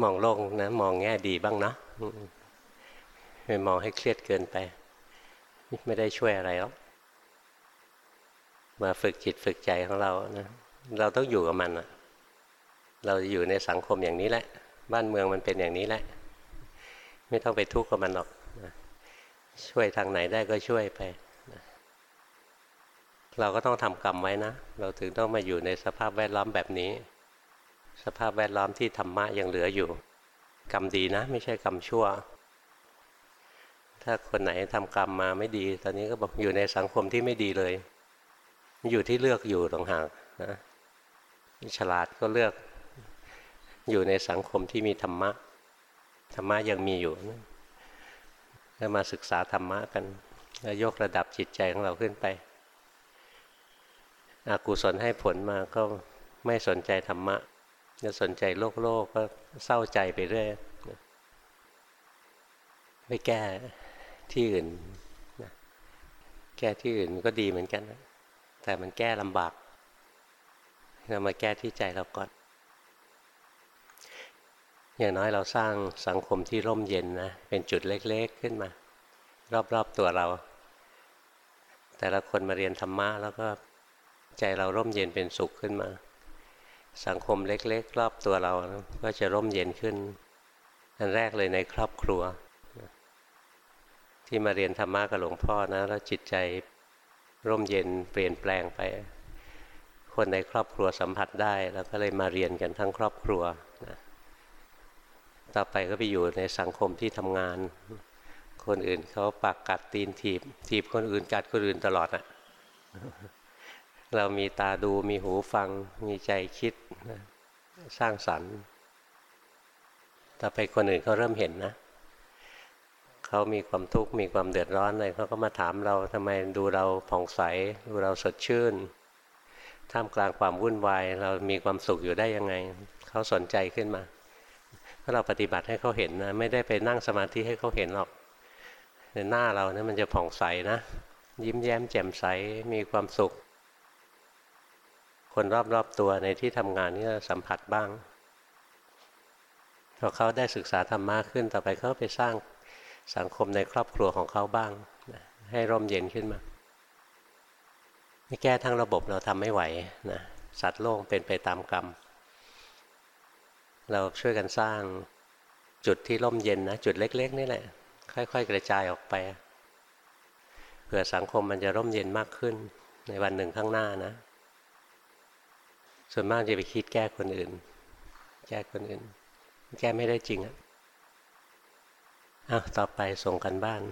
มองโลกนะ มองแง่ดีบ้างนะไม่มองให้เครียดเกินไป ไม่ได้ช่วยอะไรหรอกมาฝึกจิตฝึกใจของเรานะเราต้องอยู่กับมันอะเราอยู่ในสังคมอย่างนี้แหละ บ้านเมืองมันเป็นอย่างนี้แหละ ไม่ต้องไปทุกข์กับมันหรอกช่วยทางไหนได้ก็ช่วยไป เราก็ต้องทำกรรมไว้นะ เราถึงต้องมาอยู่ในสภาพแวดล้อมแบบนี้ สภาพแวดล้อมที่ธรรมะยังเหลืออยู่ กรรมดีนะ ไม่ใช่กรรมชั่ว ถ้าคนไหนทำกรรมมาไม่ดี ตอนนี้ก็บอกอยู่ในสังคมที่ไม่ดีเลย อยู่ที่เลือกอยู่ต่างหากนะฉลาดก็เลือกอยู่ในสังคมที่มีธรรมะ ธรรมะยังมีอยู่ก็มาศึกษาธรรมะกันแล้วยกระดับจิตใจของเราขึ้นไปอกุศลให้ผลมาก็ไม่สนใจธรรมะ จะสนใจโลกโลกก็เศร้าใจไปเรื่อยไม่แก้ที่อื่นแก้ที่อื่นก็ดีเหมือนกันแต่มันแก้ลำบากเรามาแก้ที่ใจเราก่อน อย่างน้อยเราสร้างสังคมที่ร่มเย็นนะ เป็นจุดเล็กๆขึ้นมา รอบๆตัวเรา แต่ละคนมาเรียนธรรมะแล้วก็ใจเราร่มเย็นเป็นสุขขึ้นมา สังคมเล็ก ๆ รอบตัวเราก็จะร่มเย็นขึ้น อันแรกเลยในครอบครัว ที่มาเรียนธรรมะกับหลวงพ่อนะ แล้วจิตใจร่มเย็นเปลี่ยนแปลงไป คนในครอบครัวสัมผัสได้ แล้วก็เลยมาเรียนกันทั้งครอบครัวนะต่อไปก็ไปอยู่ในสังคมที่ทำงาน คนอื่นเขาปากกัดตีนถีบ ถีบคนอื่นกัดคนอื่นตลอดอะ่ะ เรามีตาดูมีหูฟัง มีใจคิดสร้างสรรค์ ต่อไปคนอื่นเขาเริ่มเห็นนะเขามีความทุกข์มีความเดือดร้อนอะไรเขาก็มาถามเราทำไมดูเราผ่องใส ดูเราสดชื่น ท่ามกลางความวุ่นวาย เรามีความสุขอยู่ได้ยังไง เขาสนใจขึ้นมา ถ้าเราปฏิบัติให้เขาเห็นนะไม่ได้ไปนั่งสมาธิให้เขาเห็นหรอกในหน้าเรานะี่มันจะผ่องใสนะ ยิ้มแย้มแจ่มใสมีความสุข คนรอบๆตัวในที่ทำงานนี่สัมผัสบ้างพอเขาได้ศึกษาธรรมะขึ้นต่อไปเขาไปสร้างสังคมในครอบครัวของเขาบ้าง ให้ร่มเย็นขึ้นมาไม่แก้ทั้งระบบเราทำไม่ไหวนะสัตว์โลกเป็นไปตามกรรม เราช่วยกันสร้างจุดที่ร่มเย็นนะจุดเล็ก ๆ นี่แหละ ค่อยๆ กระจายออกไปเผื่อสังคมมันจะร่มเย็นมากขึ้นในวันหนึ่งข้างหน้านะ ส่วนมากจะไปคิดแก้คนอื่น แก้คนอื่น แก้ไม่ได้จริงอะอ้าวต่อไปส่งกันบ้าน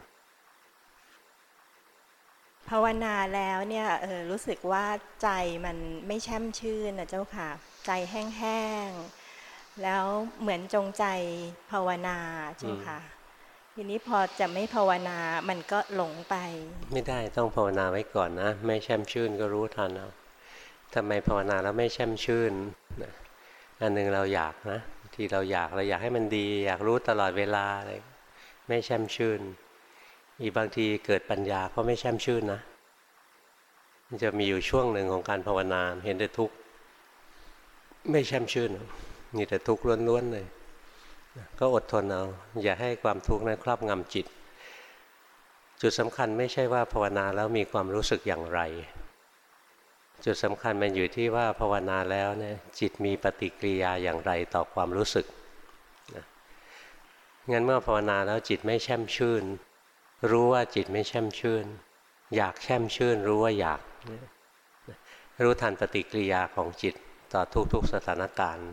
ภาวนาแล้วเนี่ยเออรู้สึกว่าใจมันไม่แช่มชื่นนะเจ้าค่ะ ใจแห้งๆ แล้วเหมือนจงใจภาวนาเจ้าค่ะ ทีนี้พอจะไม่ภาวนามันก็หลงไป ไม่ได้ต้องภาวนาไว้ก่อนนะ ไม่แช่มชื่นก็รู้ทันเอา ทำไมภาวนาแล้วไม่แช่มชื่นอันหนึ่งเราอยากนะที่เราอยากเราอยากให้มันดี อยากรู้ตลอดเวลาอะไรไม่แช่มชื่น อีบางทีเกิดปัญญาก็ไม่แช่มชื่นนะมันจะมีอยู่ช่วงหนึ่งของการภาวนาเห็นแต่ทุกข์ไม่แช่มชื่นมีแต่ทุกข์ล้วนๆเลยก็อดทนเอาอย่าให้ความทุกข์นั้นครอบงำจิต จุดสำคัญไม่ใช่ว่าภาวนาแล้วมีความรู้สึกอย่างไร จุดสำคัญมันอยู่ที่ว่าภาวนาแล้วเนี่ยจิตมีปฏิกิริยาอย่างไรต่อความรู้สึกนะงั้นเมื่อภาวนาแล้วจิตไม่แช่มชื่น รู้ว่าจิตไม่แช่มชื่น อยากแช่มชื่น รู้ว่าอยากรู้ทันปฏิกิริยาของจิตต่อทุกๆสถานการณ์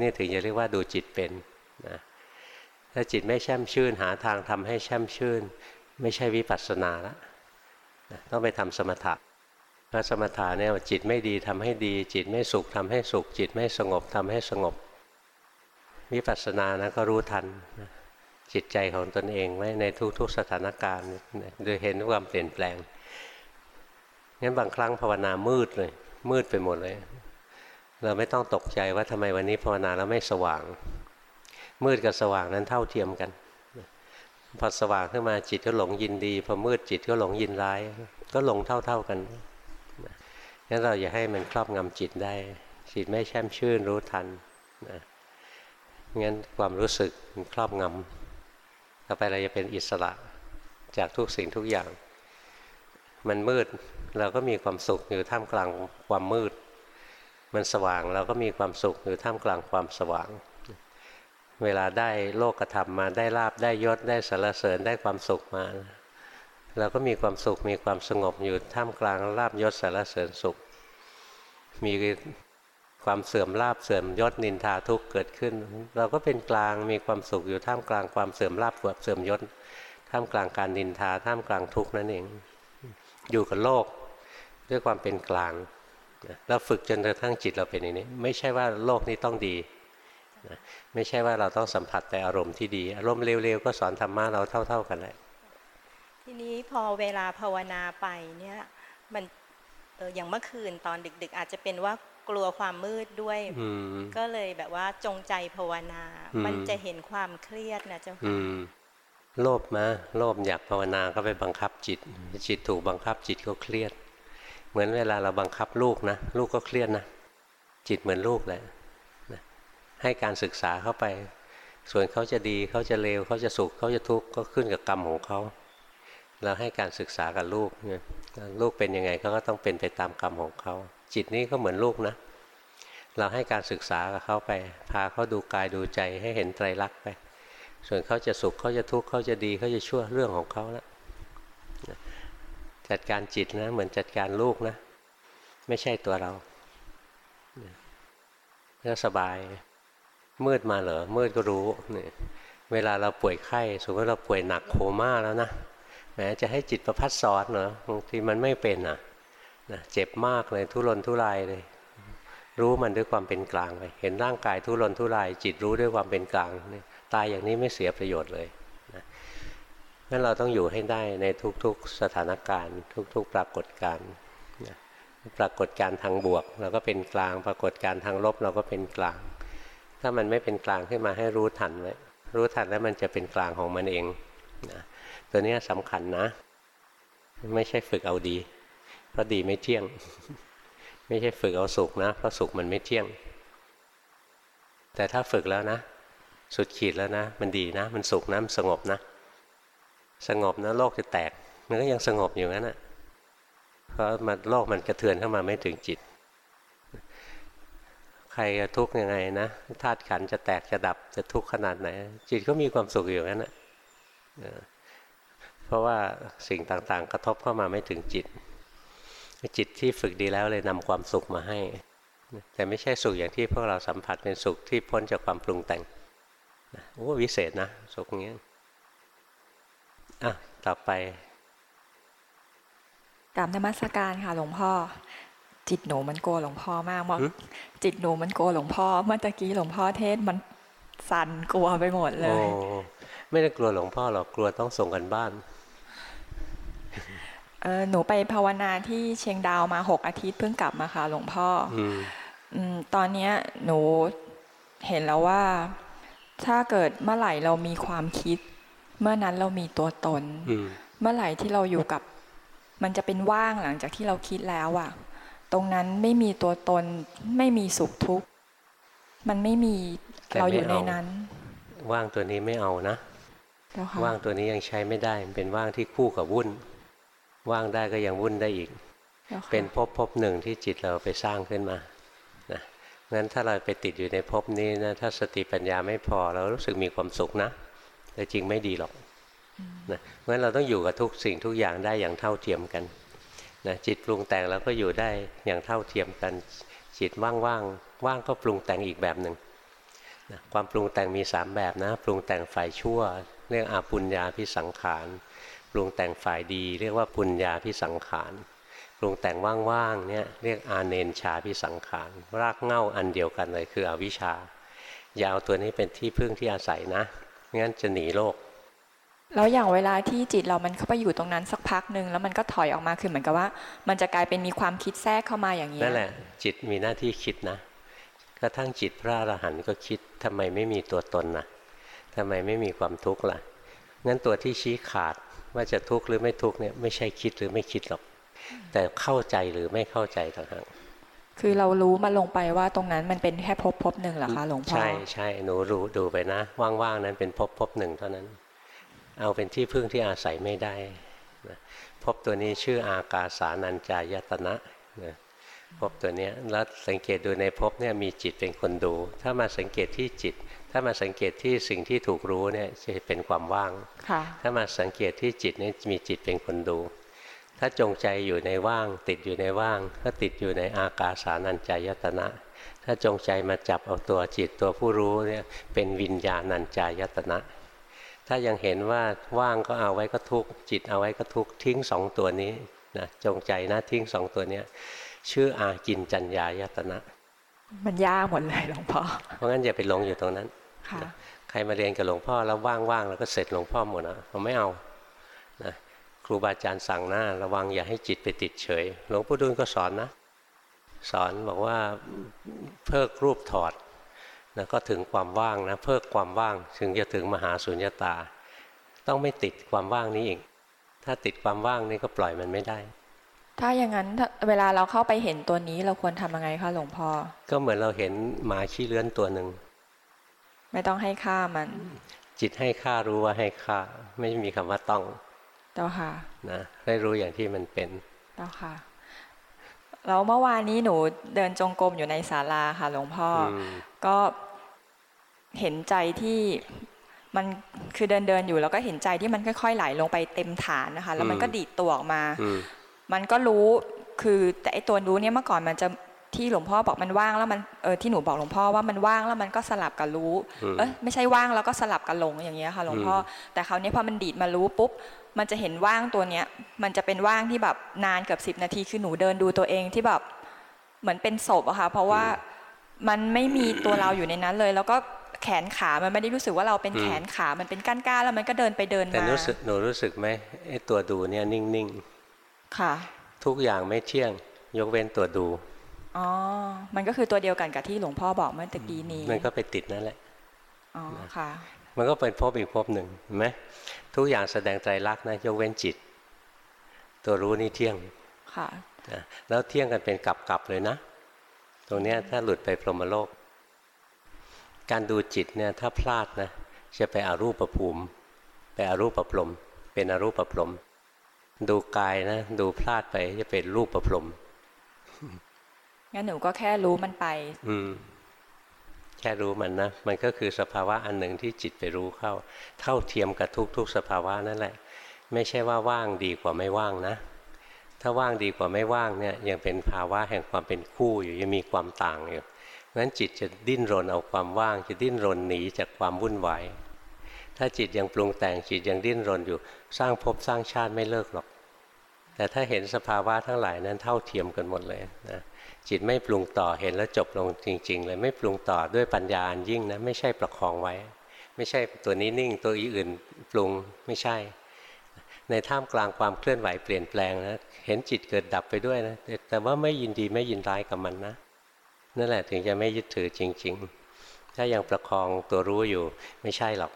นี่ถึงจะเรียกว่าดูจิตเป็นนะถ้าจิตไม่แช่มชื่น หาทางทำให้แช่มชื่น ไม่ใช่วิปัสสนาแล้วต้องไปทำสมถะ พระสมถะเนี่ยจิตไม่ดีทำให้ดี จิตไม่สุขทำให้สุข จิตไม่สงบทำให้สงบวิปัสสนานะก็รู้ทัน จิตใจของตนเองไว้ในทุกๆสถานการณ์โดยเห็นความเปลี่ยนแปลงงั้นบางครั้งภาวนามืดเลย มืดไปหมดเลย เราไม่ต้องตกใจว่าทำไมวันนี้ภาวนาแล้วไม่สว่าง มืดกับสว่างนั้นเท่าเทียมกันพอสว่างขึ้นมาจิตก็หลงยินดีพอมืดจิตก็หลงยินร้าย ก็หลงเท่าๆกัน งั้นเราอย่าให้มันครอบงำจิตได้ จิตไม่แช่มชื่นรู้ทันนะงั้นความรู้สึกมันครอบงำต่อไปเราจะเป็นอิสระจากทุกสิ่งทุกอย่าง มันมืดเราก็มีความสุขอยู่ท่ามกลางความมืด มันสว่างเราก็มีความสุขอยู่ท่ามกลางความสว่าง เวลาได้โลกธรรมมาได้ลาบได้ยศได้สารเสริญได้ความสุขมา เราก็มีความสุขมีความสงบอยู่ท่ามกลางลาบยศสารเสริญสุข มีความเสื่อมลาบเสื่อมยศนินทาทุกเกิดขึ้น เราก็เป็นกลางมีความสุขอยู่ท่ามกลางความเสื่อมลาบเสื่อมยศ ท่ามกลางการนินทาท่ามกลางทุกนั่นเอง อยู่กับโลกด้วยความเป็นกลางแล้วฝึกจนกระทั่งจิตเราเป็นอย่างนี้ ไม่ใช่ว่าโลกนี้ต้องดีไม่ใช่ว่าเราต้องสัมผัสแต่อารมณ์ที่ดี อารมณ์เร็วๆก็สอนธรรมะเราเท่า ๆกันแหละ ทีนี้พอเวลาภาวนาไปเนี่ยมันเอออย่างเมื่อคืนตอนดึก ๆ อาจจะเป็นว่ากลัวความมืดด้วย ก็เลยแบบว่าจงใจภาวนา มันจะเห็นความเครียดนะเจ้าค่ะโลภมาโลภอยากภาวนาก็ไปบังคับจิต จิตถูกบังคับจิตก็เครียด เหมือนเวลาเราบังคับลูกนะ ลูกก็เครียดนะ จิตเหมือนลูกแหละให้การศึกษาเข้าไป ส่วนเขาจะดีเขาจะเลวเขาจะสุขเขาจะทุกข์ก็ขึ้นกับกรรมของเขา เราให้การศึกษากับลูกเนี่ยลูกเป็นยังไงเขาก็ต้องเป็นไปตามกรรมของเขาจิตนี้ก็เหมือนลูกนะ เราให้การศึกษากับเขาไป พาเขาดูกายดูใจให้เห็นไตรลักษณ์ไป ส่วนเขาจะสุขเขาจะทุกข์เขาจะดีเขาจะชั่วเรื่องของเขาแล้วจัดการจิตนะ เหมือนจัดการลูกนะ ไม่ใช่ตัวเราก็สบาย มืดมาเหรอมืดก็รู้เนี่ยเวลาเราป่วยไข้สมมติเราป่วยหนักโคม่าแล้วนะ มจะให้จิตประพัดสอนเหรอบางทีมันไม่เป็นอะนะเจ็บมากเลยทุรนทุรายเลย รู้มันด้วยความเป็นกลางไปเห็นร่างกายทุรนทุราย จิตรู้ด้วยความเป็นกลางนี่ตายอย่างนี้ไม่เสียประโยชน์เลยนะงั้นเราต้องอยู่ให้ได้ในทุกๆสถานการณ์ ทุกๆ ปรากฏการณ์นะปรากฏการณ์ทางบวก เราก็เป็นกลาง ปรากฏการณ์ทางลบเราก็เป็นกลาง ถ้ามันไม่เป็นกลางขึ้นมาให้รู้ทันไว้รู้ทันแล้วมันจะเป็นกลางของมันเองนะ ตัวนี้สำคัญนะ ไม่ใช่ฝึกเอาดี เพราะดีไม่เที่ยง ไม่ใช่ฝึกเอาสุขนะ เพราะสุขมันไม่เที่ยง แต่ถ้าฝึกแล้วนะ สุดขีดแล้วนะ มันดีนะ มันสุขนะมันสงบนะ สงบนะโลกจะแตก มันก็ยังสงบอยู่งั้นนะเพราะมันโลกมันกระเทือนเข้ามาไม่ถึงจิต ใครทุกข์ยังไงนะธาตุขันจะแตกจะดับจะทุกข์ขนาดไหน จิตก็มีความสุขอยู่งั้นนะ เพราะว่าสิ่งต่างๆ กระทบเข้ามาไม่ถึงจิต จิตที่ฝึกดีแล้วเลยนำความสุขมาให้ แต่ไม่ใช่สุขอย่างที่พวกเราสัมผัสเป็นสุขที่พ้นจากความปรุงแต่งโอ้วิเศษนะ สุขเงี้ยอะต่อไปกราบนมัสการค่ะหลวงพ่อ จิตหนูมันกลัวหลวงพ่อมากมั้งจิตหนูมันกลัวหลวงพ่อ เมื่อตะกี้หลวงพ่อเทศมันสั่นกลัวไปหมดเลยโอ้ไม่ได้กลัวหลวงพ่อหรอกกลัวต้องส่งกันบ้าน หนูไปภาวนาที่เชียงดาวมาหกอาทิตย์เพิ่งกลับมาค่ะหลวงพ่อตอนนี้หนูเห็นแล้วว่า ถ้าเกิดเมื่อไหร่เรามีความคิด เมื่อนั้นเรามีตัวตน เมื่อไหร่ที่เราอยู่กับ มันจะเป็นว่างหลังจากที่เราคิดแล้วอะตรงนั้นไม่มีตัวตน ไม่มีสุขทุกข์มันไม่มีเราอยู่ในนั้น ว่างตัวนี้ไม่เอานะว่างตัวนี้ยังใช้ไม่ได้เป็นว่างที่คู่กับวุ่น ว่างได้ก็ยังวุ่นได้อีก เป็นภพภพหนึ่งที่จิตเราไปสร้างขึ้นมานะงั้นถ้าเราไปติดอยู่ในภพนี้นะถ้าสติปัญญาไม่พอเรารู้สึกมีความสุขนะ แต่จริงไม่ดีหรอกนะงั้นเราต้องอยู่กับทุกสิ่งทุกอย่างได้อย่างเท่าเทียมกันนะจิตปรุงแต่งเราก็อยู่ได้อย่างเท่าเทียมกัน จิตว่างว่างว่างก็ปรุงแต่งอีกแบบหนึ่งนะความปรุงแต่งมีสามแบบนะ ปรุงแต่งฝ่ายชั่ว เรื่องอาปุญญาพิสังขาร ปรุงแต่งฝ่ายดี เรียกว่าปุญญาพิสังขารปรุงแต่งว่างๆเนี่ยเรียกอาเนนชาพิสังขารรากเง่าอันเดียวกันเลยคืออวิชชา อย่าเอาตัวนี้เป็นที่พึ่งที่อาศัยนะงั้นจะหนีโลก แล้วอย่างเวลาที่จิตเรามันเข้าไปอยู่ตรงนั้นสักพักหนึ่งแล้วมันก็ถอยออกมาคือเหมือนกับว่า มันจะกลายเป็นมีความคิดแทรกเข้ามาอย่างนี้นั่นแหละ จิตมีหน้าที่คิดนะกระทั่งจิตพระอรหันต์ก็คิดทำไมไม่มีตัวตนนะทำไมไม่มีความทุกข์ล่ะงั้นตัวที่ชี้ขาด ว่าจะทุกข์หรือไม่ทุกข์เนี่ยไม่ใช่คิดหรือไม่คิดหรอก แต่เข้าใจหรือไม่เข้าใจต่างหากคือเรารู้มันลงไปว่าตรงนั้นมันเป็นแค่ภพภพหนึ่งเหรอคะหลวงพ่อใช่ใช่หนูรู้ดูไปนะ ว่างๆนั้นเป็นภพภพหนึ่งเท่านั้น เอาเป็นที่พึ่งที่อาศัยไม่ได้นะภพตัวนี้ชื่ออากาสานัญจายตนะนะภพตัวเนี้ยแล้วสังเกตดูในภพเนี่ยมีจิตเป็นคนดู ถ้ามาสังเกตที่จิต ถ้ามาสังเกตที่สิ่งที่ถูกรู้เนี่ยจะเป็นความว่างค่ะถ้ามาสังเกตที่จิตนี่มีจิตเป็นคนดู ถ้าจงใจอยู่ในว่าง ติดอยู่ในว่าง ก็ติดอยู่ในอากาสานัญจายตนะ ถ้าจงใจมาจับเอาตัวจิตตัวผู้รู้เนี่ยเป็นวิญญาณัญจายตนะ ถ้ายังเห็นว่าว่างก็เอาไว้ก็ทุกข์จิตเอาไว้ก็ทุกข์ทิ้งสองตัวนี้นะจงใจนะทิ้งสองตัวเนี้ยชื่ออากินจัญญายตนะ มันยากหมดเลยหลวงพ่อเพราะงั้นอย่าไปหลงอยู่ตรงนั้น ค่ะใครมาเรียนกับหลวงพ่อแล้วว่างๆแล้วก็เสร็จหลวงพ่อหมดนะเราไม่เอานะครูบาอาจารย์สั่งหน้าระวังอย่าให้จิตไปติดเฉย หลวงปู่ดูลก็สอนนะ สอนบอกว่าเพิกรูปถอดนะก็ถึงความว่างนะเพิกความว่างถึงจะถึงมหาสุญญตา ต้องไม่ติดความว่างนี้อีกถ้าติดความว่างนี่ก็ปล่อยมันไม่ได้ ถ้าอย่างนั้นถ้าเวลาเราเข้าไปเห็นตัวนี้เราควรทำยังไงคะหลวงพ่อก็เหมือนเราเห็นหมาขี้เลื้อนตัวหนึ่ง ไม่ต้องให้ค่ามัน จิตให้ค่ารู้ว่าให้ค่า ไม่มีคำว่าต้องเจ้าค่ะนะได้รู้อย่างที่มันเป็นเจ้าค่ะแล้วเมื่อวานนี้หนูเดินจงกรมอยู่ในศาลาค่ะ หลวงพ่ออมก็เห็นใจที่มันคือเดินเดินๆอยู่แล้วก็เห็นใจที่มันค่อย ๆ ไหลลงไปเต็มฐานนะคะ แล้วมันก็ดีดตัวออกมาอืมมันก็รู้คือแต่ไอตัวรู้เนี่ยเมื่อก่อนมันจะ ที่หลวงพ่อบอกมันว่างแล้วมันเออที่หนูบอกหลวงพ่อว่ามันว่างแล้วมันก็สลับกับรู้อืมเอ้ยไม่ใช่ว่างแล้วก็สลับกับหลงอย่างเงี้ยค่ะหลวงพ่ออแต่คราวนี้พอมันดีดมารู้ปุ๊บมันจะเห็นว่างตัวเนี้ย มันจะเป็นว่างที่แบบนานเกือบสิบนาทีคือหนูเดินดูตัวเองที่แบบเหมือนเป็นศพอะค่ะเพราะว่ามันไม่มีตัวเราอยู่ในนั้นเลย แล้วก็แขนขา มันไม่ได้รู้สึกว่าเราเป็นแขนขา มันเป็นก้านๆแล้วมันก็เดินไปเดินแต่มารู้สึกหนูรู้สึกไหมไอ้ตัวดูเนี่ยนิ่งค่ะๆทุกอย่างไม่เที่ยง ยกเว้นตัวดู อ๋อ มันก็คือตัวเดียวกันกับที่หลวงพ่อบอกเมื่อตะกี้นี้ มันก็ไปติดนั่นแหละ อ๋อ ค่ะ มันก็เป็นภพอีกภพหนึ่งเห็นไหมทุกอย่างแสดงไตรลักษณ์นะยกเว้นจิต ตัวรู้นี่เที่ยง ค่ะนะแล้วเที่ยงกันเป็นกลับๆเลยนะ ตรงเนี้ยถ้าหลุดไปพรหมโลก การดูจิตเนี่ยถ้าพลาดนะจะไปอารูปภูมิ ไปอารูปประพรหมเป็นอารูปประพรหมดูกายนะ ดูพลาดไปจะเป็นรูปประพรหม งั้นหนูก็แค่รู้มันไป อืมแค่รู้มันนะ มันก็คือสภาวะอันหนึ่งที่จิตไปรู้เข้า เท่าเทียมกับทุกๆ สภาวะนั่นแหละ ไม่ใช่ว่าว่างดีกว่าไม่ว่างนะ ถ้าว่างดีกว่าไม่ว่างเนี่ยยังเป็นภาวะแห่งความเป็นคู่อยู่ยังมีความต่างอยู่งั้นจิตจะดิ้นรนเอาความว่าง จะดิ้นรนหนีจากความวุ่นวายถ้าจิตยังปรุงแต่งจิตยังดิ้นรนอยู่ สร้างภพสร้างชาติไม่เลิกหรอก แต่ถ้าเห็นสภาวะทั้งหลายนั้นเท่าเทียมกันหมดเลยนะ จิตไม่ปรุงต่อเห็นแล้วจบลงจริง ๆ เลยไม่ปรุงต่อด้วยปัญญาอันยิ่งนะไม่ใช่ประคองไว้ ไม่ใช่ตัวนี้นิ่งตัวอื่นปรุงไม่ใช่ ในท่ามกลางความเคลื่อนไหวเปลี่ยนแปลงนะเห็นจิตเกิดดับไปด้วยนะแต่แต่ว่าไม่ยินดีไม่ยินร้ายกับมันนะนั่นแหละถึงจะไม่ยึดถือจริง ๆ ถ้ายังประคองตัวรู้อยู่ไม่ใช่หรอก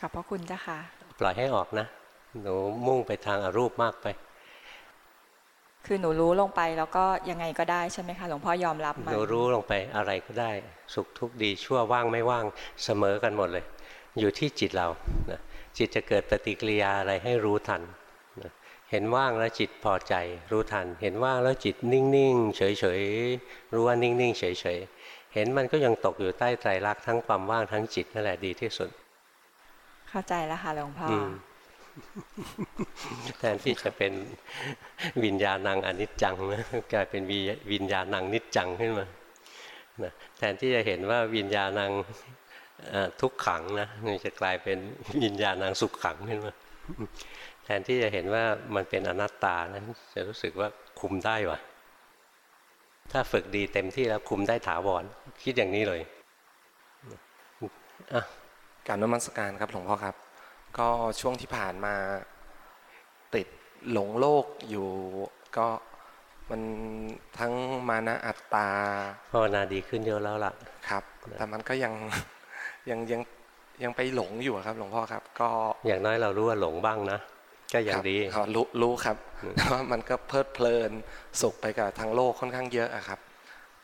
ขอบพระคุณเจ้าค่ะ ปล่อยให้ออกนะ หนูมุ่งไปทางอารูปมากไป คือหนูรู้ลงไปแล้วก็ยังไงก็ได้ใช่ไหมคะหลวงพ่อยอมรับหมันนูรู้ลงไปอะไรก็ได้ สุขทุกข์ดีชั่วว่างไม่ว่างเสมอกันหมดเลย อยู่ที่จิตเรานะจิตจะเกิดปฏิกิริยาอะไรให้รู้ทันนะเห็นว่างแล้วจิตพอใจรู้ทัน เห็นว่างแล้วจิตนิ่งๆเฉยๆรู้ว่านิ่งๆเฉยๆเห็นมันก็ยังตกอยู่ใต้ไตรลักษณ์ทั้งความว่างทั้งจิตนั่นแหละดีที่สุด เข้าใจแล้วค่ะหลวงพ่ออม แทนที่จะเป็นวิญญาณังอนิจจังนะกลายเป็นวิญญาณังนิจจังขึ้นมานะแทนที่จะเห็นว่าวิญญาณังทุกขังนะมันจะกลายเป็นวิญญาณังสุขขังขึ้นมาแทนที่จะเห็นว่ามันเป็นอนัตตานะจะรู้สึกว่าคุมได้วะถ้าฝึกดีเต็มที่แล้วคุมได้ถาวรคิดอย่างนี้เลยอะการนมัสการครับหลวงพ่อครับ ก็ช่วงที่ผ่านมาติดหลงโลกอยู่ ก็มันทั้งมานะอัตตาภาวนาดีขึ้นเยอะแล้วล่ะครับ แต่มันก็ยังยังยังยังไปหลงอยู่ครับ หลวงพ่อครับ ก็อย่างน้อยเรารู้ว่าหลงบ้างนะก็ยังดีครับรู้รู้ครับแต่ว่ามันก็เพลิดเพลินสุขไปกับทางโลกค่อนข้างเยอะอะครับ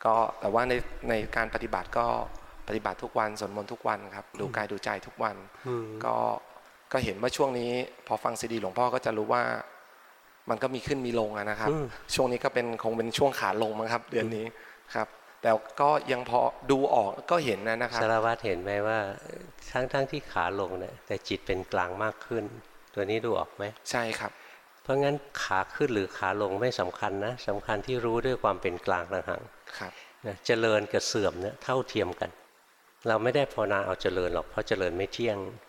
ก็แต่ว่าในในการปฏิบัติก็ปฏิบัติทุกวันสวดมนต์ทุกวันครับ ดูกายดูใจทุกวันอืมก็ ก็เห็นว่าช่วงนี้ พอฟังซีดีหลวงพ่อก็จะรู้ว่า มันก็มีขึ้นมีลงอะนะครับอืมช่วงนี้ก็เป็นคงเป็นช่วงขาลงมั้งครับ เดือนนี้ครับ แต่ก็ยังพอดูออกก็เห็นนะนะครับสารวัตรเห็นไหมว่า ทั้งทั้งที่ขาลงเนี่ยแต่จิตเป็นกลางมากขึ้น ตัวนี้ดูออกไหมใช่ครับ เพราะงั้นขาขึ้นหรือขาลงไม่สำคัญนะสำคัญที่รู้ด้วยความเป็นกลางต่างหากครับนะเจริญกับเสื่อมเนี่ยเท่าเทียมกัน เราไม่ได้ภาวนาเอาเจริญหรอกเพราะเจริญไม่เที่ยงนะ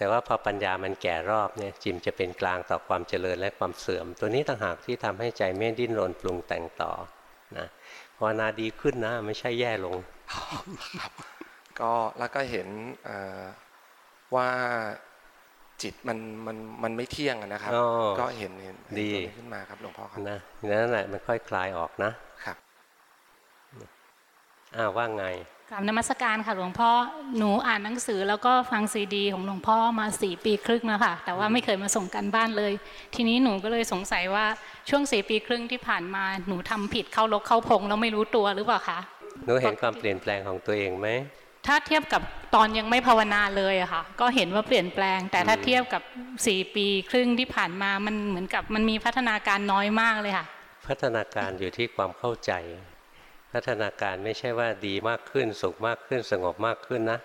แต่ว่าพอปัญญามันแก่รอบเนี่ยจิมจะเป็นกลางต่อความเจริญและความเสื่อม ตัวนี้ต่างหากที่ทำให้ใจไม่ดิ้นรนปรุงแต่งต่อนะภาวนาดีขึ้นนะไม่ใช่แย่ลงก็แล้วก็เห็นเอ่อว่าจิตมันมันมันไม่เที่ยงอะนะครับอ๋อก็เห็นเห็นเห็นดีตัวนี้ขึ้นมาครับหลวงพ่อครับนะนั่นแหละมันค่อยคลายออกนะครับอ้าวว่าไง กราบนมัสการค่ะหลวงพ่อหนูอ่านหนังสือแล้วก็ฟังซีดี ของหลวงพ่อมาสี่ปีครึ่งแล้วค่ะ แต่ว่าไม่เคยมาส่งกันบ้านเลย ทีนี้หนูก็เลยสงสัยว่าช่วงสี่ปีครึ่งที่ผ่านมาหนูทำผิดเข้าลกเข้าพงแล้วไม่รู้ตัวหรือเปล่าคะหนูเห็นความเปลี่ยนแปลงของตัวเองไหมถ้าเทียบกับตอนยังไม่ภาวนาเลยอะค่ะ ก็เห็นว่าเปลี่ยนแปลง แต่ถ้าเทียบกับสี่ปีครึ่งที่ผ่านมามันเหมือนกับมันมีพัฒนาการน้อยมากเลยค่ะ พัฒนาการอยู่ที่ความเข้าใจ พัฒนาการไม่ใช่ว่าดีมากขึ้น สุขมากขึ้นสงบมากขึ้นนะ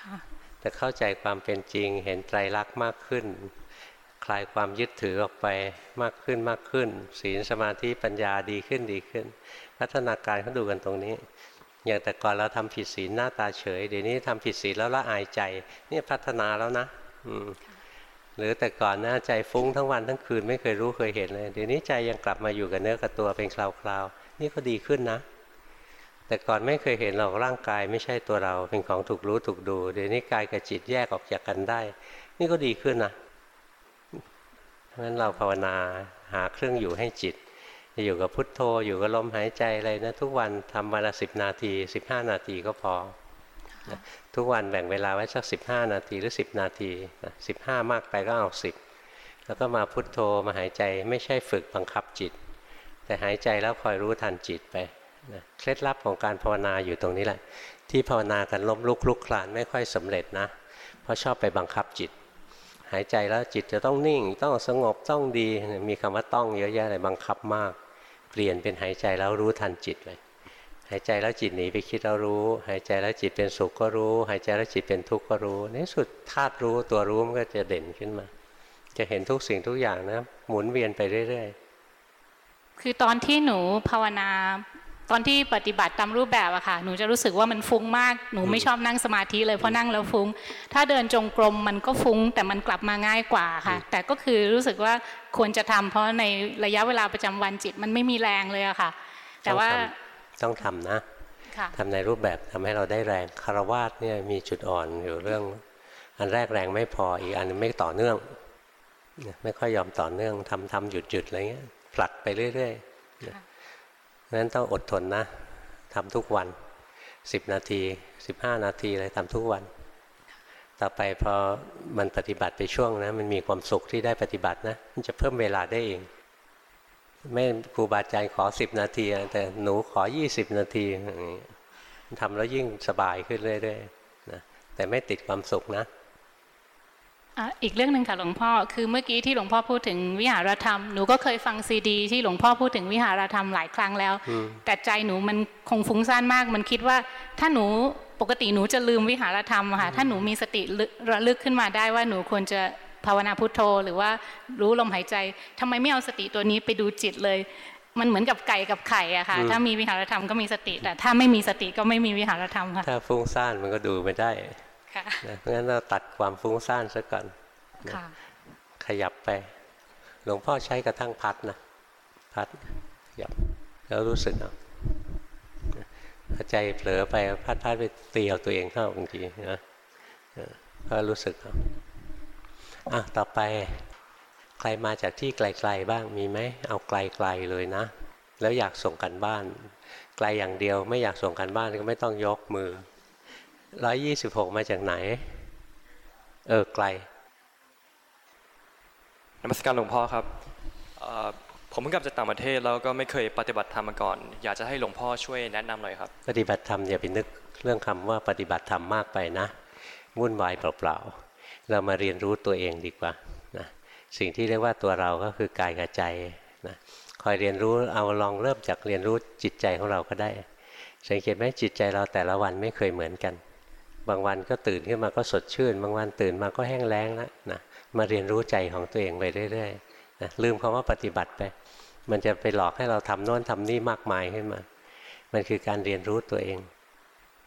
ค่ะแต่เข้าใจความเป็นจริงเห็นไตรลักษณ์มากขึ้น คลายความยึดถือออกไปมากขึ้นมากขึ้น ศีลสมาธิปัญญาดีขึ้นดีขึ้น พัฒนาการเขาดูกันตรงนี้ อย่างแต่ก่อนเราทำผิดศีลหน้าตาเฉยเดี๋ยวนี้ทำผิดศีลแล้วละอายใจเนี่ยพัฒนาแล้วนะอืมหรือแต่ก่อนหน้าใจฟุ้งทั้งวันทั้งคืนไม่เคยรู้เคยเห็นเลยเดี๋ยวนี้ใจยังกลับมาอยู่กับเนื้อกับตัวเป็นคราวๆนี่ก็ดีขึ้นนะ แต่ก่อนไม่เคยเห็นหรอกร่างกายไม่ใช่ตัวเราเป็นของถูกรู้ถูกดูเดี๋ยวนี้กายกับจิตแยกออกจากกันได้ นี่ก็ดีขึ้นนะเพราะฉะนั้นเราภาวนาหาเครื่องอยู่ให้จิตจะอยู่กับพุทโธอยู่กับลมหายใจอะไรนะทุกวันทำวันละสิบนาทีสิบห้านาทีก็พอนะทุกวันแบ่งเวลาไว้สักสิบห้านาทีหรือสิบนาทีสิบห้ามากไปก็เอาสิบแล้วก็มาพุทโธมาหายใจไม่ใช่ฝึกบังคับจิต แต่หายใจแล้วคอยรู้ทันจิตไปนะ เคล็ดลับของการภาวนาอยู่ตรงนี้แหละ ที่ภาวนากันล้มลุกลุกคลานไม่ค่อยสำเร็จนะ เพราะชอบไปบังคับจิต หายใจแล้วจิตจะต้องนิ่ง ต้องสงบต้องดีมีคำว่าต้องเยอะแยะเลยบังคับมาก เปลี่ยนเป็นหายใจแล้วรู้ทันจิตเลยหายใจแล้วจิตหนีไปคิดแล้วรู้ หายใจแล้วจิตเป็นสุขก็รู้ หายใจแล้วจิตเป็นทุกข์ก็รู้ ในที่สุดธาตุรู้ตัวรู้มันก็จะเด่นขึ้นมา จะเห็นทุกสิ่งทุกอย่างนะหมุนเวียนไปเรื่อยๆคือตอนที่หนูภาวนา ตอนที่ปฏิบัติตามรูปแบบอะค่ะ หนูจะรู้สึกว่ามันฟุ้งมาก หนูไม่ชอบนั่งสมาธิเลยเพราะนั่งแล้วฟุ้ง ถ้าเดินจงกรมมันก็ฟุ้ง แต่มันกลับมาง่ายกว่าค่ะ แต่ก็คือรู้สึกว่าควรจะทำเพราะในระยะเวลาประจำวันจิตมันไม่มีแรงเลยอะค่ะๆแต่ว่าต้องทำนะค่ะทำในรูปแบบทำให้เราได้แรงคารวาสเนี่ยมีจุดอ่อนอยู่เรื่อง อันแรกแรงไม่พออีกอันนึงไม่ต่อเนื่องเนี่ยไม่ค่อยยอมต่อเนื่องทำทำหยุดหยุดอะไรเงี้ยผลักไปเรื่อยๆ นะนั้นต้องอดทนนะทำทุกวันสิบนาทีสิบห้านาทีอะไรทำทุกวัน ต่อไปพอมันปฏิบัติไปช่วงนะมันมีความสุขที่ได้ปฏิบัตินะมันจะเพิ่มเวลาได้เองไม่ครูบาอาจารย์ขอสิบนาที แต่หนูขอยี่สิบนาทีอย่างนี้ทำแล้วยิ่งสบายขึ้นเรื่อยๆนะแต่ไม่ติดความสุขนะ อะอีกเรื่องหนึ่งค่ะหลวงพ่อคือเมื่อกี้ที่หลวงพ่อพูดถึงวิหารธรรมหนูก็เคยฟังซีดี ที่หลวงพ่อพูดถึงวิหารธรรมหลายครั้งแล้วอืมแต่ใจหนูมันคงฟุ้งซ่านมาก มันคิดว่าถ้าหนูปกติหนูจะลืมวิหารธรรมอะค่ะถ้าหนูมีสติลึระลึกขึ้นมาได้ว่าหนูควรจะภาวนาพุทโธ หรือว่ารู้ลมหายใจทำไมไม่เอาสติตัวนี้ไปดูจิตเลย มันเหมือนกับไก่กับไข่อะค่ะ ถ้ามีวิหารธรรมก็มีสติ แต่ถ้าไม่มีสติก็ไม่มีวิหารธรรมค่ะถ้าฟุ้งซ่านมันก็ดูไม่ได้ค่ะนะ เพราะฉะนั้นเราตัดความฟุ้งซ่านซะก่อนค่ะขยับไป หลวงพ่อใช้กระทั่งพัดนะพัดขยับแล้วรู้สึกเอาพอใจเผลอไปพัดพัดไปตีเอาตัวเองเข้าบางทีนะเออก็รู้สึกเอาอะต่อไปใครมาจากที่ไกลๆบ้างมีไหมเอาไกลๆเลยนะ แล้วอยากส่งกันบ้าน ไกลอย่างเดียวไม่อยากส่งกันบ้านก็ไม่ต้องยกมือ ร้อยยี่สิบหกมาจากไหน เออไกลนมัสการหลวงพ่อครับเอ่อผมเพิ่งกลับจากต่างประเทศแล้วก็ไม่เคยปฏิบัติธรรมมาก่อน อยากจะให้หลวงพ่อช่วยแนะนำหน่อยครับ ปฏิบัติธรรมอย่าไปนึกเรื่องคำว่าปฏิบัติธรรมมากไปนะวุ่นวายเปล่าๆเรามาเรียนรู้ตัวเองดีกว่านะสิ่งที่เรียกว่าตัวเราก็คือกายกับใจนะคอยเรียนรู้เอาลองเริ่มจากเรียนรู้จิตใจของเราก็ได้ สังเกตไหมจิตใจเราแต่ละวันไม่เคยเหมือนกัน บางวันก็ตื่นขึ้นมาก็สดชื่น บางวันตื่นมาก็แห้งแล้งแล้วนะมาเรียนรู้ใจของตัวเองไปเรื่อยๆนะลืมคำว่าปฏิบัติไป มันจะไปหลอกให้เราทำโน้นทำนี่มากมายขึ้นมา มันคือการเรียนรู้ตัวเอง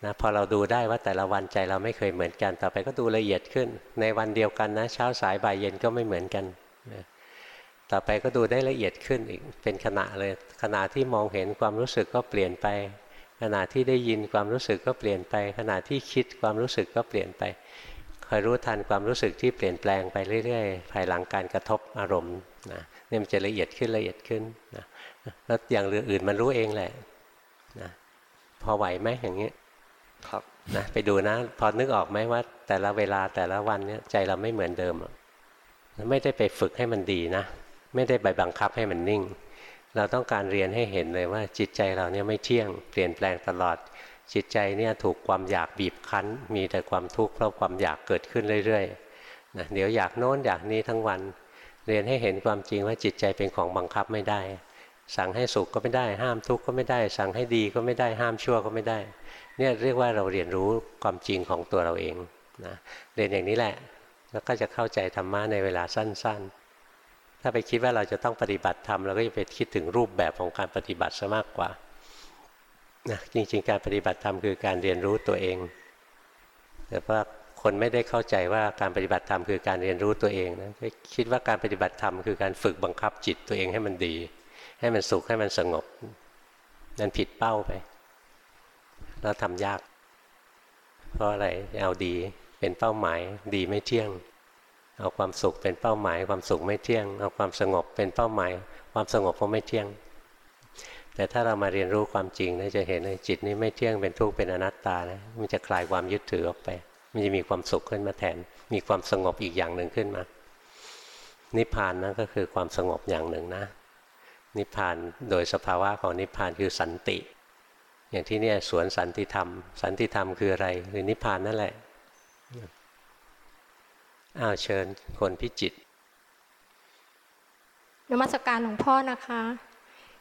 นะพอเราดูได้ว่าแต่ละวันใจเราไม่เคยเหมือนกัน ต่อไปก็ดูละเอียดขึ้น ในวันเดียวกันนะเช้าสายบ่ายเย็นก็ไม่เหมือนกันนะต่อไปก็ดูได้ละเอียดขึ้นอีกเป็นขณะเลยขณะที่มองเห็นความรู้สึกก็เปลี่ยนไป ณะที่ได้ยินความรู้สึกก็เปลี่ยนไป ขณะที่คิดความรู้สึกก็เปลี่ยนไปคอยรู้ทันความรู้สึกที่เปลี่ยนแปลงไปเรื่อยๆ ภายหลังการกระทบอารมณ์นะเนี่ยมันจะละเอียดขึ้นละเอียดขึ้นนะแล้วอย่างอื่นมันรู้เองแหละนะพอไหวไหมอย่างนี้ครับนะไปดูนะ พอนึกออกไหมว่า แต่ละเวลาแต่ละวันเนี่ยใจเราไม่เหมือนเดิมไม่ได้ไปฝึกให้มันดีนะ ไม่ได้ไปบังคับให้มันนิ่ง เราต้องการเรียนให้เห็นเลยว่าจิตใจเราเนี่ยไม่เที่ยงเปลี่ยนแปลงตลอด จิตใจเนี่ยถูกความอยากบีบคั้น มีแต่ความทุกข์เพราะความอยากเกิดขึ้นเรื่อยๆนะเดี๋ยวอยากโน้นอยากนี้ทั้งวัน เรียนให้เห็นความจริงว่าจิตใจเป็นของบังคับไม่ได้ สั่งให้สุขก็ไม่ได้ ห้ามทุกข์ก็ไม่ได้ สั่งให้ดีก็ไม่ได้ห้ามชั่วก็ไม่ได้เนี่ยเรียกว่าเราเรียนรู้ความจริงของตัวเราเองนะเรียนอย่างนี้แหละ แล้วก็จะเข้าใจธรรมะในเวลาสั้น ๆ ถ้าไปคิดว่าเราจะต้องปฏิบัติธรรมเราก็จะไปคิดถึงรูปแบบของการปฏิบัติซะมากกว่านะจริงๆ การปฏิบัติธรรมคือการเรียนรู้ตัวเอง แต่ว่าคนไม่ได้เข้าใจว่าการปฏิบัติธรรมคือการเรียนรู้ตัวเองนะคิดว่าการปฏิบัติธรรมคือการฝึกบังคับจิตตัวเองให้มันดี ให้มันสุขให้มันสงบ นั่นผิดเป้าไป เราทำยาก เพราะอะไรเอาดีเป็นเป้าหมายดีไม่เที่ยง เอาความสุขเป็นเป้าหมาย ความสุขไม่เที่ยง เอาความสงบเป็นเป้าหมาย ความสงบก็ไม่เที่ยง แต่ถ้าเรามาเรียนรู้ความจริงนะจะเห็นเลยจิตนี้ไม่เที่ยงเป็นทุกข์เป็นอนัตตานะมันจะคลายความยึดถือออกไป มันจะมีความสุขขึ้นมาแทน มีความสงบอีกอย่างหนึ่งขึ้นมา นิพพานนั่นก็คือความสงบอย่างหนึ่งนะ นิพพานโดยสภาวะของนิพพานคือสันติ อย่างที่เนี่ยสวนสันติธรรม สันติธรรมคืออะไรคือนิพพานนั่นแหละ อ้าวเชิญคนพิจิตรนมัสการหลวงพ่อนะคะ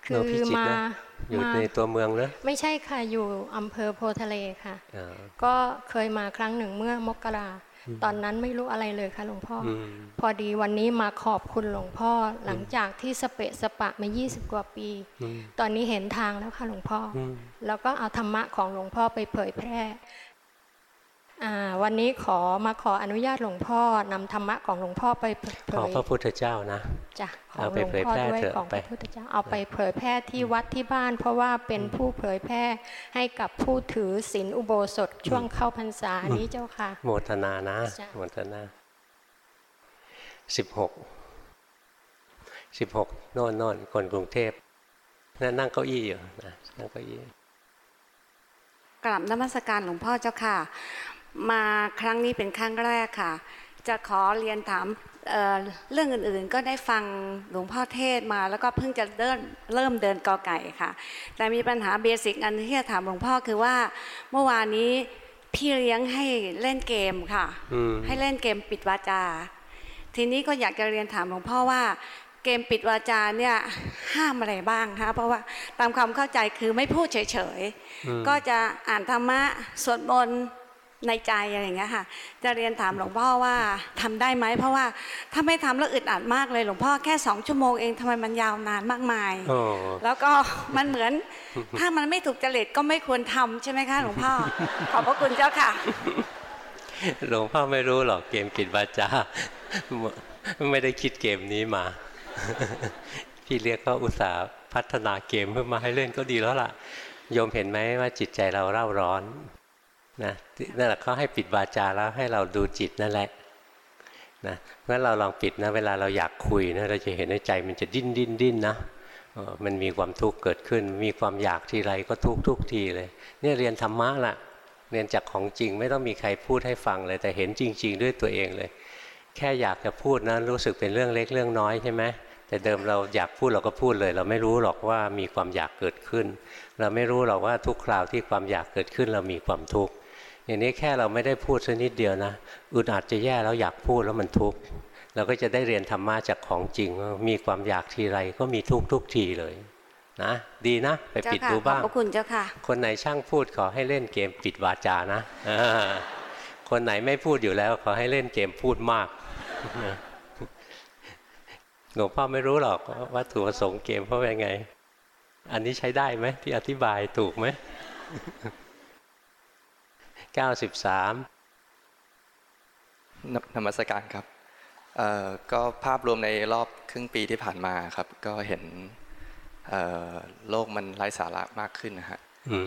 คืเราอพิจิตรมานะอยู่มาในตัวเมืองเนอะไม่ใช่ค่ะอยู่อำเภอโพทะเลค่ะอ่าก็เคยมาครั้งหนึ่งเมื่อมกราตอนนั้นไม่รู้อะไรเลยค่ะหลวงพ่อออืมพอดีวันนี้มาขอบคุณหลวงพ่อ หลังจากที่สเปะสปะมา 20 กว่าปีอืมตอนนี้เห็นทางแล้วค่ะหลวงพ่อออืมแล้วก็เอาธรรมะของหลวงพ่อไปเผยแพร่อ่า วันนี้ขอมาขออนุญาตหลวงพ่อนำธรรมะของหลวงพ่อไปเผของยพระพุทธเจ้านะจ้ะของเอาหไปลวงเผยพ่อแพร่ด้วยเถอะของไปพระพุทธเจ้าเอาไปเผยแพร่ที่วัดที่บ้าน เพราะว่าเป็นผู้เผยแพร่ให้กับผู้ถือศีลอุโบสถช่วงเข้าพรรษานี้เจ้าค่ะ โมทนานะจ้ะโมทนาสิบหกสิบหกโน่นโน่นคนกรุงเทพนั่นนั่งเก้าอี้อยู่นะนั่งเก้าอี้กราบนมัสการหลวงพ่อเจ้าค่ะ มาครั้งนี้เป็นครั้งแรกค่ะ จะขอเรียนถามเอ่อเรื่องอื่นๆ ก็ได้ฟังหลวงพ่อเทศมา แล้วก็เพิ่งจะเริ่มเริ่มเดินกอไก่ค่ะ แต่มีปัญหาเบสิกอันที่จะถามหลวงพ่อคือว่าเมื่อวานนี้พี่เลี้ยงให้เล่นเกมค่ะอืมให้เล่นเกมปิดวาจา ทีนี้ก็อยากจะเรียนถามหลวงพ่อว่าเกมปิดวาจาเนี่ยห้ามอะไรบ้างคะเพราะว่าตามความเข้าใจคือไม่พูดเฉยๆ ก็จะอ่านธรรมะสวดมนต์ ในใจอะไรอย่างเงี้ยค่ะ จะเรียนถามหลวงพ่อว่าทำได้ไหมเพราะว่าถ้าไม่ทำแล้วอึดอัดมากเลย หลวงพ่อแค่สองชั่วโมงเองทำไมมันยาวนานมากมายโอ้แล้วก็มันเหมือนถ้ามันไม่ถูกจริตก็ไม่ควรทำใช่ไหมคะหลวงพ่อขอบพระคุณเจ้าค่ะ หลวงพ่อไม่รู้หรอกเกมปิดวาจาไม่ได้คิดเกมนี้มาพี่เรียกก็อุตส่าห์พัฒนาเกมเพื่อมาให้เล่นก็ดีแล้วล่ะโยมเห็นไหมว่าจิตใจเราเร่าร้อน นะนั่นแหละเขาให้ปิดวาจาแล้วให้เราดูจิตนั่นแหละนะงั้นเราลองปิดนะเวลาเราอยากคุยนะเราจะเห็นในใจมันจะดิ้นดิ้นดิ้นนะมันมีความทุกข์เกิดขึ้น มีความอยากทีไรก็ทุกทุกทีเลยเนี่ยเรียนธรรมะละเรียนจากของจริงไม่ต้องมีใครพูดให้ฟังเลย แต่เห็นจริง ๆ ด้วยตัวเองเลย แค่อยากจะพูดนะรู้สึกเป็นเรื่องเล็กเรื่องน้อยใช่ไหมแต่เดิมเราอยากพูดเราก็พูดเลย เราไม่รู้หรอกว่ามีความอยากเกิดขึ้น เราไม่รู้หรอกว่าทุกคราวที่ความอยากเกิดขึ้น เรามีความทุกข์ อย่างนี้แค่เราไม่ได้พูดสักนิดเดียวนะอึดอัดจะแย่แล้วอยากพูดแล้วมันทุกข์เราก็จะได้เรียนธรรมะจากของจริงว่ามีความอยากทีไรก็มีทุกทุกทีเลยนะดีนะ ไปปิดดูบ้างขอบคุณเจ้าค่ะ คนไหนช่างพูดขอให้เล่นเกมปิดวาจานะคนไหนไม่พูดอยู่แล้ว ขอให้เล่นเกมพูดมากหลวงพ่อไม่รู้หรอกว่าถูกประสงค์เกมเพราะเป็นไง อันนี้ใช้ได้ไหมที่อธิบายถูกไหม เก้าสิบสามนมัสการครับเอ่อก็ภาพรวมในรอบครึ่งปีที่ผ่านมาครับ ก็เห็นเอ่อโลกมันไร้สาระมากขึ้นนะฮะ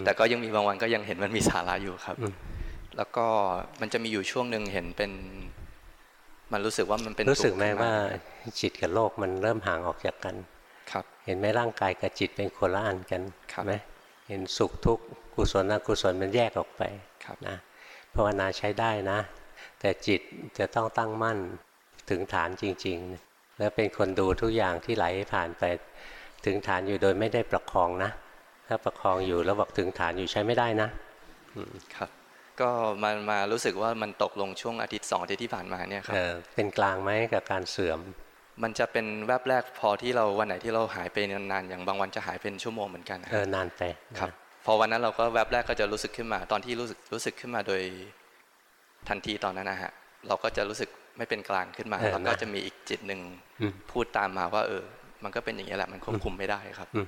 แต่ก็ยังมีบางวันก็ยังเห็นมันมีสาระอยู่ครับ แล้วก็มันจะมีอยู่ช่วงหนึ่งเห็นเป็น มันรู้สึกว่ามันเป็นรู้สึกไหมทุข์ขึ้นว่าจิตกับโลกมันเริ่มห่างออกจากกันครับ เห็นไหมร่างกายกับจิตเป็นคนละอันกันครับไหมเห็นสุขทุกข์กุศลอกุศลมันแยกออกไปครับ นะภาวนาใช้ได้นะ แต่จิตจะต้องตั้งมั่นถึงฐานจริง ๆ แล้วเป็นคนดูทุกอย่างที่ไหลผ่านไปถึงฐานอยู่โดยไม่ได้ประคองนะ ถ้าประคองอยู่แล้วบอกถึงฐานอยู่ใช้ไม่ได้นะครับ ก็มามารู้สึกว่ามันตกลงช่วงอาทิตย์สองอาทิตย์ที่ผ่านมาเนี่ยครับเออเป็นกลางไหมกับการเสื่อม มันจะเป็นแวบแรกพอที่เราวันไหนที่เราหายไปนานๆอย่างบางวันจะหายเป็นชั่วโมงเหมือนกันนะเออนานไปครับ พอวันนั้นเราก็แวบแรกก็จะรู้สึกขึ้นมา ตอนที่รู้สึกรู้สึกขึ้นมาโดยทันทีตอนนั้นนะฮะ เราก็จะรู้สึกไม่เป็นกลางขึ้นมาเออแล้วก็นะจะมีอีกจิตหนึ่งอืมพูดตามมาว่า เออ มันก็เป็นอย่างนี้ยแหละมันควบคุมไม่ได้ครับอืม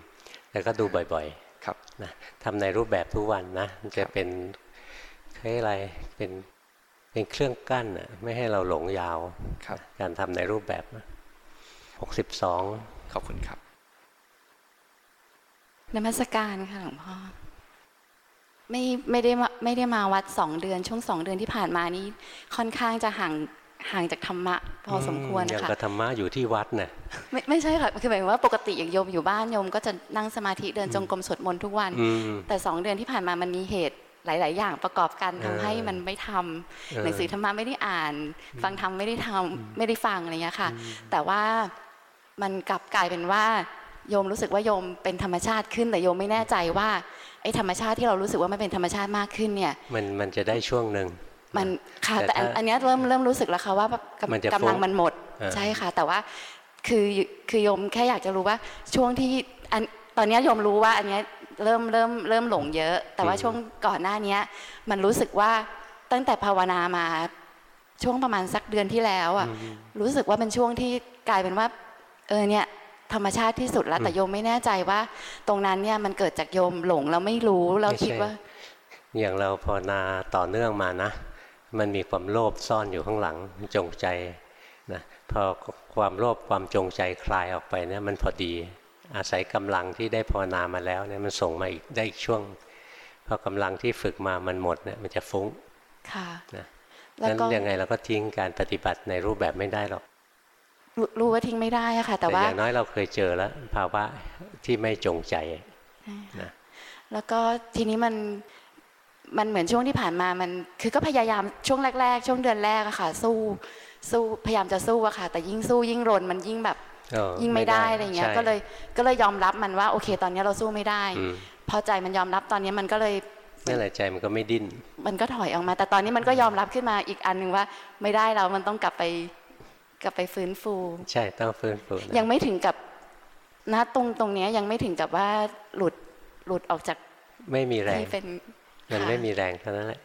แล้วก็ดูบ่อยครับๆนะทำในรูปแบบทุกวันนะมันจะเป็นคล้ายอะไรเป็นเป็นเครื่องกั้นอะไม่ให้เราหลงยาวครับ การทำในรูปแบบหกสิบสองขอบคุณครับนมัสการค่ะหลวงพ่อ ไม่ไม่ได้มาไม่ได้มาวัดสองเดือนช่วงสองเดือนที่ผ่านมานี้ ค่อนข้างจะห่างห่างจากธรรมะพอสมควรอย่างค่ะกับธรรมะอยู่ที่วัดน่ะไม่ไม่ใช่ค่ะคือหมายถึงว่าปกติอย่างโยมอยู่บ้านโยมก็จะนั่งสมาธิเดินจงกรมสวดมนต์ทุกวันอืมแต่สองเดือนที่ผ่านมามันมีเหตุหลาย ๆ อย่างประกอบกันทำเออให้มันไม่ทำเออหนังสือธรรมะไม่ได้อ่าน ฟังธรรมไม่ได้ทำไม่ได้ฟังอะไรเงี้ยค่ะ แต่ว่ามันกลับกลายเป็นว่าโยมรู้สึกว่าโยมเป็นธรรมชาติขึ้นแต่โยมไม่แน่ใจว่า ไอ้ธรรมชาติที่เรารู้สึกว่ามันเป็นธรรมชาติมากขึ้นเนี่ย มันมันจะได้ช่วงหนึ่งมันค่ะแต่แต่อันถ้าอันเนี้ยเริ่มเริ่มรู้สึกแล้วค่ะว่าแบบมันจะกำลังฟุ้งมันหมดเออใช่ค่ะ แต่ว่าคือคือโยมแค่อยากจะรู้ว่าช่วงที่อันตอนเนี้ยโยมรู้ว่าอันเนี้ยเริ่มเริ่มเริ่มหลงเยอะ แต่ว่าช่วงก่อนหน้าเนี้ยมันรู้สึกว่าตั้งแต่ภาวนามาช่วงประมาณสักเดือนที่แล้วอะรู้สึกว่าเป็นช่วงที่กลายเป็นว่า เออเนี่ย ธรรมชาติที่สุดแล้วแต่โยมไม่แน่ใจว่า ตรงนั้นเนี่ยมันเกิดจากโยมหลงแล้วไม่รู้แล้วไม่คิดใช่ว่า อย่างเราภาวนาต่อเนื่องมานะ มันมีความโลภซ่อนอยู่ข้างหลังจงใจนะพอความโลภความจงใจคลายออกไปเนี่ยมันพอดี อาศัยกำลังที่ได้ภาวนามาแล้วเนี่ยมันส่งมาอีกได้อีกช่วงพอกำลังที่ฝึกมามันหมดเนี่ยมันจะฟุ้งค่ะนะแล้วนั้นก็ยังไงเราก็ทิ้งการปฏิบัติในรูปแบบไม่ได้หรอก รู้รู้ว่าทิ้งไม่ได้อะค่ะแต่แต่ว่าอย่างน้อยเราเคยเจอแล้วภาวะที่ไม่จงใจนะแล้วก็ทีนี้มันมันเหมือนช่วงที่ผ่านมามันคือก็พยายามช่วงแรก ๆ ช่วงเดือนแรกอะค่ะ สู้สู้พยายามจะสู้อะค่ะ แต่ยิ่งสู้ยิ่งรนมันยิ่งแบบเออยิ่งไม่ได้อะไรเงี้ยใช่ก็เลยก็เลยยอมรับมันว่าโอเค ตอนนี้เราสู้ไม่ได้อืมพอใจมันยอมรับตอนนี้มันก็เลยนั่นแหละใจมันก็ไม่ดิ้นมันก็ถอยออกมา แต่ตอนนี้มันก็ยอมรับขึ้นมาอีกอันหนึ่งว่า ไม่ได้แล้วมันต้องกลับไป กลับไปฟื้นฟู ใช่ต้องฟื้นฟูนะยังไม่ถึงกับนะตรงตรงเนี้ยยังไม่ถึงกับว่าหลุดหลุดออกจากไม่มีแรงที่เป็นมันค่ะไม่มีแรงเท่านั้นแหละ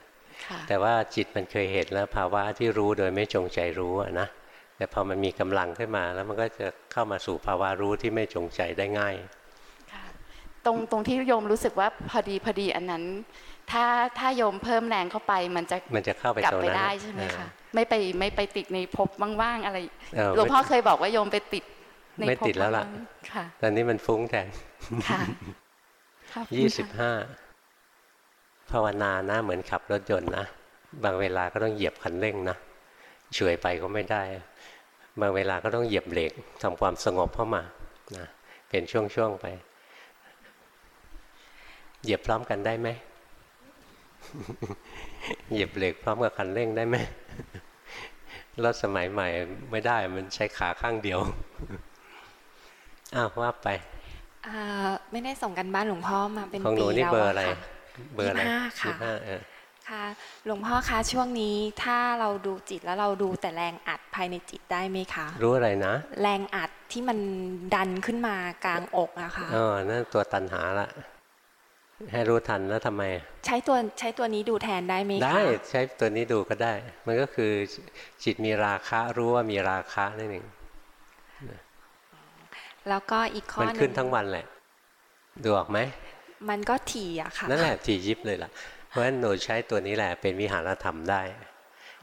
ค่ะแต่ว่าจิตมันเคยเห็นแล้วภาวะที่รู้โดยไม่จงใจรู้อะนะแต่พอมันมีกำลังขึ้นมาแล้วมันก็จะเข้ามาสู่ภาวะรู้ที่ไม่จงใจได้ง่ายค่ะตรงตรงที่โยมรู้สึกว่าพอดีพอดีอันนั้น ถ้าถ้าโยมเพิ่มแรงเข้าไปมันจะมันจะเข้าไปกลับตรงไปนั้นได้น่ใช่ไหมคะ ไม่ไปไม่ไปติดในภพว่างๆอะไรเออหลวงพ่อเคยบอกว่าโยมไปติดในไม่ภพติดแล้วล่ะางๆค่ะตอนนี้มันฟุ้งแทนค่ะขอบคุณยี่ค่ะสิบห้าภาวนานะเหมือนขับรถยนต์นะบางเวลาก็ต้องเหยียบคันเร่งนะเฉยไปก็ไม่ได้ บางเวลาก็ต้องเหยียบเบรกทำความสงบเข้ามานะเป็นช่วงๆไป เหยียบพร้อมกันได้ไหม เหยียบเบรกพร้อมกับคันเร่งได้ไหมรถสมัยใหม่ไม่ได้มันใช้ขาข้างเดียว อ้าวว่าไปไม่ได้ส่งกันบ้านหลวงพ่อมาเป็นของหนูปีนี่แล้วเบอร์อะอะไรค่ะเบอร์อะไรยี่สิบห้าค่ะยี่สิบห้าเออค่ะ หลวงพ่อคะช่วงนี้ถ้าเราดูจิตแล้วเราดูแต่แรงอัดภายในจิตได้ไหมคะ รู้อะไรนะ แรงอัดที่มันดันขึ้นมากลางอกอะค่ะอ๋อนั่นตัวตันหาละ ให้รู้ทันแล้วทำไม ใช้ตัวใช้ตัวนี้ดูแทนได้ไหมคะได้ใช้ตัวนี้ดูก็ได้ มันก็คือจิตมีราคะรู้ว่ามีราคะนั่นเองแล้วก็อีกข้อมันหนึขึ้นงทั้งวันแหละ ดูออกไหมมันก็ถี่อะค่ะนั่นแหละจียิบเลยล่ะ เพราะฉะนั้นหนูใช้ตัวนี้แหละเป็นวิหารธรรมได้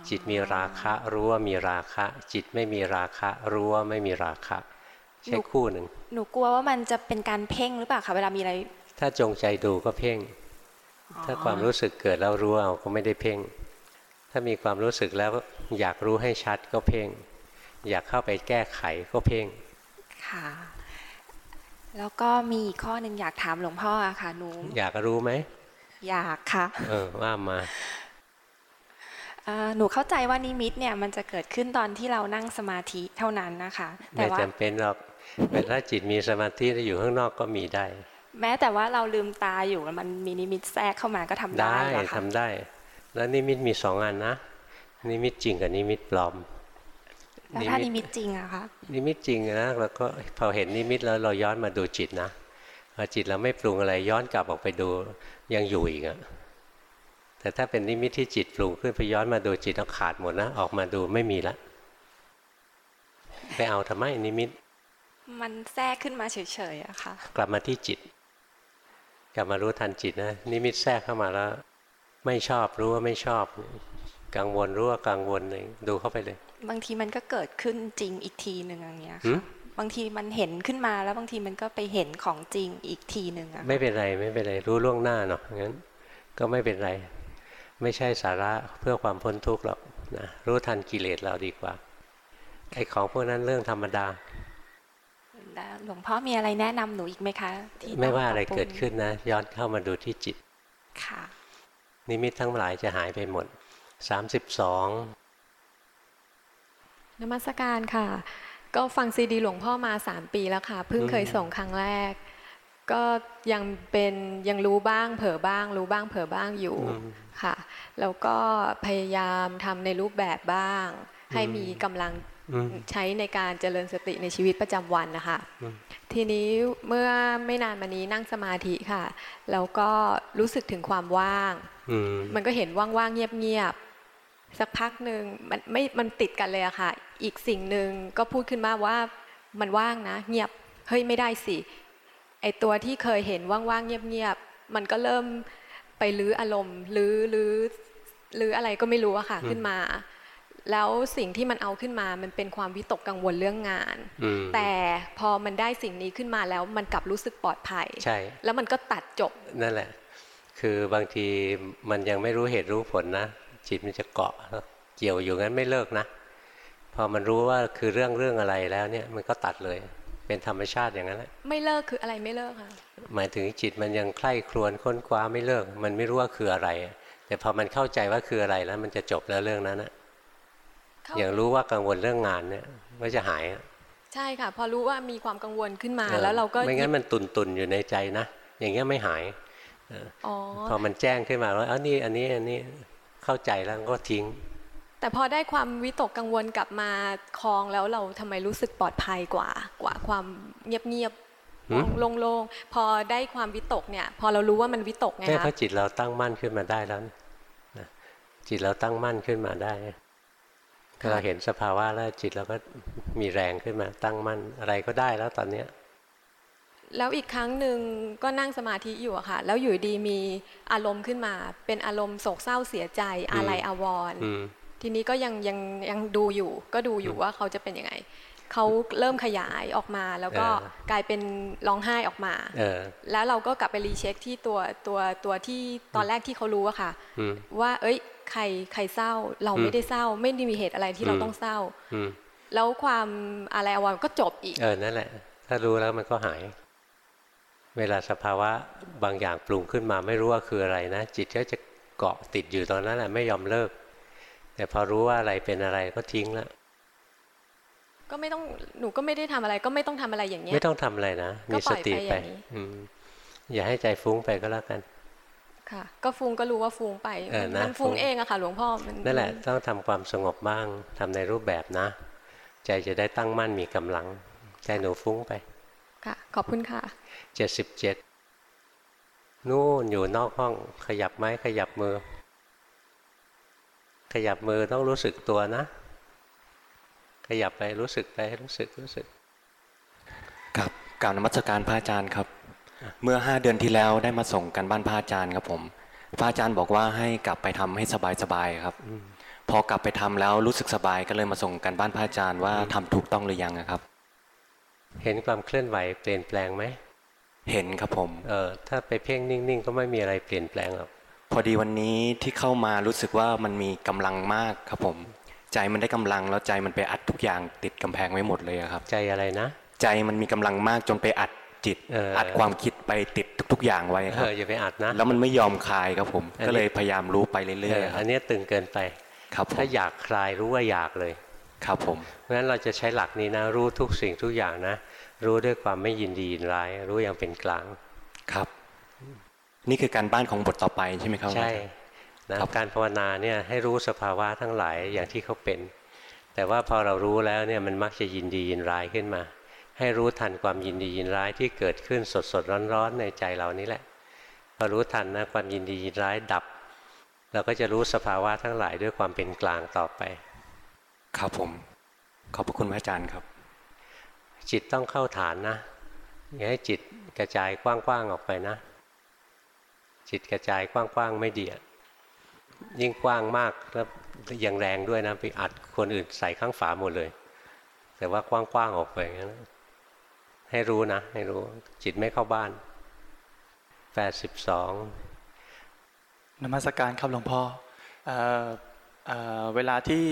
จิตมีราคะรู้ว่ามีราคะ จิตไม่มีราคะ รู้ว่าไม่มีราคะใช้คู่หนึ่งหนูกลัวว่ามันจะเป็นการเพ่งหรือเปล่าคะเวลามีอะไร ถ้าจงใจดูก็เพ่ง ถ้าความรู้สึกเกิดแล้วรู้เอาก็ไม่ได้เพ่ง ถ้ามีความรู้สึกแล้วอยากรู้ให้ชัดก็เพ่ง อยากเข้าไปแก้ไขก็เพ่ง ค่ะ แล้วก็มีอีกข้อหนึ่งอยากถามหลวงพ่ออะค่ะหนู อยากรู้ไหม อยากค่ะ เออว่ามาเอ่อหนูเข้าใจว่านิมิตเนี่ยมันจะเกิดขึ้นตอนที่เรานั่งสมาธิเท่านั้นนะคะ แต่ไม่ว่าจำเป็นหรอกแต่ถ้าจิตมีสมาธิแล้วอยู่ข้างนอกก็มีได้ แม้แต่ว่าเราลืมตาอยู่มันมีนิมิตแทรกเข้ามาก็ทำได้ได้เหรอทำคะได้ แล้วนิมิตมีสองอันนะนิมิตจริงกับนิมิตปลอมแล้วถ้านิมิตจริงอะคะนิมิตจริงนะแล้วก็พอเห็นนิมิตแล้วเราย้อนมาดูจิตนะพอจิตเราไม่ปรุงอะไรย้อนกลับออกไปดูยังอยู่อีกอะแต่ถ้าเป็นนิมิตที่จิตปรุงขึ้นไปย้อนมาดูจิตเราขาดหมดนะออกมาดูไม่มีละไปเอาทำไมนิมิต มันแทรกขึ้นมาเฉยๆอะค่ะ กลับมาที่จิต กลับมารู้ทันจิตนะนิมิตแทรกเข้ามาแล้ว ไม่ชอบรู้ว่าไม่ชอบ กังวลรู้ว่ากังวลเลยดูเข้าไปเลย บางทีมันก็เกิดขึ้นจริงอีกทีหนึ่งอย่างเงี้ยหืค่ะมบางทีมันเห็นขึ้นมาแล้วบางทีมันก็ไปเห็นของจริงอีกทีหนึ่งอะไม่เป็นไรไม่เป็นไรรู้ล่วงหน้าเนาะงั้น ก็ไม่เป็นไร ไม่ใช่สาระเพื่อความพ้นทุกข์หรอกนะรู้ทันกิเลสเราดีกว่าไอ้ของพวกนั้นเรื่องธรรมดา แล้วหลวงพ่อมีอะไรแนะนำหนูอีกไหมคะที่ไม่ต้งว่าอะไรปบปงเกิดขึ้นนะ ย้อนเข้ามาดูที่จิตค่ะนิมิตทั้งหลายจะหายไปหมด32นมัสการค่ะ ก็ฟังซีดีหลวงพ่อมา3ปีแล้วค่ะ เพิ่งเคยส่งครั้งแรก ก็ยังเป็นยังรู้บ้างเผลอบ้าง รู้บ้างเผลอบ้างอยู่อืมค่ะ แล้วก็พยายามทำในรูปแบบบ้าง ให้มีกำลังอืม ใช้ในการเจริญสติในชีวิตประจำวันนะคะอืมทีนี้เมื่อไม่นานมานี้นั่งสมาธิค่ะ แล้วก็รู้สึกถึงความว่างอืมมันก็เห็นว่างๆเงียบๆสักพักหนึ่งมันไม่มันติดกันเลยอะค่ะ อีกสิ่งหนึ่งก็พูดขึ้นมาว่ามันว่างนะ เงียบเฮ้ยไม่ได้สิไอตัวที่เคยเห็นว่างๆเงียบๆมันก็เริ่มไปลื้ออารมณ์ลื้อลื้อลื้ออะไรก็ไม่รู้อะค่ะอืมขึ้นมา แล้วสิ่งที่มันเอาขึ้นมา มันเป็นความวิตกกังวลเรื่องงานอืมแต่พอมันได้สิ่งนี้ขึ้นมาแล้วมันกลับรู้สึกปลอดภัย ใช่ แล้วมันก็ตัดจบ นั่นแหละ คือบางทีมันยังไม่รู้เหตุรู้ผลนะ จิตมันจะเกาะแล้วเกี่ยวอยู่งั้นไม่เลิกนะ พอมันรู้ว่าคือเรื่องเรื่องอะไรแล้วเนี่ยมันก็ตัดเลย เป็นธรรมชาติอย่างนั้นแหละ ไม่เลิกคืออะไรไม่เลิกค่ะ หมายถึงจิตมันยังใคร่ครวญค้นคว้าไม่เลิก มันไม่รู้ว่าคืออะไร แต่พอมันเข้าใจว่าคืออะไรแล้ว มันจะจบแล้วเรื่องนั้นนะเข้า อย่างรู้ว่ากังวลเรื่องงานเนี่ยก็จะหายอะใช่ค่ะ พอรู้ว่ามีความกังวลขึ้นมาออแล้วเราก็ไม่งั้นหยิบมันตุนตุนๆอยู่ในใจนะอย่างเงี้ยไม่หายเอออ๋อพอมันแจ้งขึ้นมาว่าเออนี่อันนี้อันนี้เข้าใจแล้วก็ทิ้ง แต่พอได้ความวิตกกังวลกลับมาคลองแล้วเราทำไมรู้สึกปลอดภัยกว่ากว่าความเงียบเงียบๆหืมโล่งๆพอได้ความวิตกเนี่ย พอเรารู้ว่ามันวิตกไงแค่คะเพราะจิตเราตั้งมั่นขึ้นมาได้แล้วนะจิตเราตั้งมั่นขึ้นมาได้ถ้า เราเห็นสภาวะแล้วจิตเราก็มีแรงขึ้นมาตั้งมั่นอะไรก็ได้แล้วตอนเนี้ยแล้วอีกครั้งหนึ่งก็นั่งสมาธิอยู่อะค่ะ แล้วอยู่ดีมีอารมณ์ขึ้นมา เป็นอารมณ์โศกเศร้าเสียใจอะไรอาวรณ์อืมทีนี้ก็ยังยังยังดูอยู่ ก็ดูอยู่ว่าเขาจะเป็นยังไงเขาเริ่มขยายออกมาแล้วก็เออกลายเป็นร้องไห้ออกมาเออแล้วเราก็กลับไปรีเช็คที่ตัวตัวตัวที่ตอนแรกที่เขารู้อะค่ะอืมว่า เอ้ย ใครใครเศร้า เราอืมไม่ได้เศร้า ไม่ได้มีเหตุอะไรที่เราอืมต้องเศร้าอืมแล้วความอะไรอาวรณ์ก็จบอีก เออนั่นแหละ ถ้ารู้แล้วมันก็หาย เวลาสภาวะบางอย่างปรุงขึ้นมาไม่รู้ว่าคืออะไรนะ จิตก็จะเกาะติดอยู่ตอนนั้นแหละไม่ยอมเลิก แต่พอรู้ว่าอะไรเป็นอะไรก็ทิ้งแล้วก็ไม่ต้องหนูก็ไม่ได้ทำอะไร ก็ไม่ต้องทำอะไรอย่างเงี้ยไม่ต้องทำอะไรนะมีสติไปอย่าให้ใจฟุ้งไปก็แล้วกัน ค่ะ ก็ฟุ้งก็รู้ว่าฟุ้งไปมันฟุ้งเองอะค่ะ หลวงพ่อนั่นแหละต้องทำความสงบบ้างทำในรูปแบบนะ ใจจะได้ตั้งมั่นมีกำลัง ใจหนูฟุ้งไป ค่ะ ขอบคุณค่ะเจ็ดสิบเจ็ดนู่นอยู่นอกห้องขยับไม้ขยับมือ ขยับมือต้องรู้สึกตัวนะ ขยับไปรู้สึกไปรู้สึกรู้สึกกับกล่าวนมัสการพระอาจารย์ครับ เมื่อห้าเดือนที่แล้วได้มาส่งกันบ้านพระอาจารย์ครับผม พระอาจารย์บอกว่าให้กลับไปทำให้สบายๆครับ พอกลับไปทำแล้วรู้สึกสบายก็เลยมาส่งกันบ้านพระอาจารย์ว่าทำถูกต้องหรือยังครับ เห็นความเคลื่อนไหวเปลี่ยนแปลงไหมเห็นครับผมเออถ้าไปเพ่งนิ่งๆ ก็ไม่มีอะไรเปลี่ยนแปลงหรอกพอดีวันนี้ที่เข้ามารู้สึกว่ามันมีกำลังมากครับผม ใจมันได้กำลังแล้วใจมันไปอัดทุกอย่างติดกำแพงไว้หมดเลยครับ ใจอะไรนะ ใจมันมีกำลังมากจนไปอัด จิตอัดความคิดไปติดทุก ๆ อย่างไว้ครับอย่าไปอัดนะ แล้วมันไม่ยอมคลายครับผม ก็เลยพยายามรู้ไปเรื่อยๆอันนี้ตึงเกินไปครับถ้าอยากคลายรู้ว่าอยากเลยครับผมเพราะฉะนั้นเราจะใช้หลักนี้นะ รู้ทุกสิ่งทุกอย่างนะ รู้ด้วยความไม่ยินดียินร้าย รู้อย่างเป็นกลางครับ นี่คือการบ้านของบทต่อไปใช่ไหมครับใช่นะการภาวนาเนี่ยให้รู้สภาวะทั้งหลายอย่างที่เขาเป็น แต่ว่าพอเรารู้แล้วเนี่ยมันมักจะยินดียินร้ายขึ้นมา ให้รู้ทันความยินดียินร้ายที่เกิดขึ้นสดสดร้อนร้อนในใจเรานี่แหละพอรู้ทันนะความยินดียินร้ายดับ เราก็จะรู้สภาวะทั้งหลายด้วยความเป็นกลางต่อไป ครับผมขอบพระคุณพระอาจารย์ครับ จิตต้องเข้าฐานนะอย่าให้จิตกระจายกว้างๆออกไปนะ จิตกระจายกว้างๆไม่ดียิ่งกว้างมากแล้วยังแรงด้วยนะไปอัดคนอื่นใส่ข้างฝาหมดเลย แต่ว่ากว้างๆออกไปงั้น ให้รู้นะ ให้รู้ จิตไม่เข้าบ้านแปดสิบสองนมัสการครับหลวงพ่อเอเอเวลาที่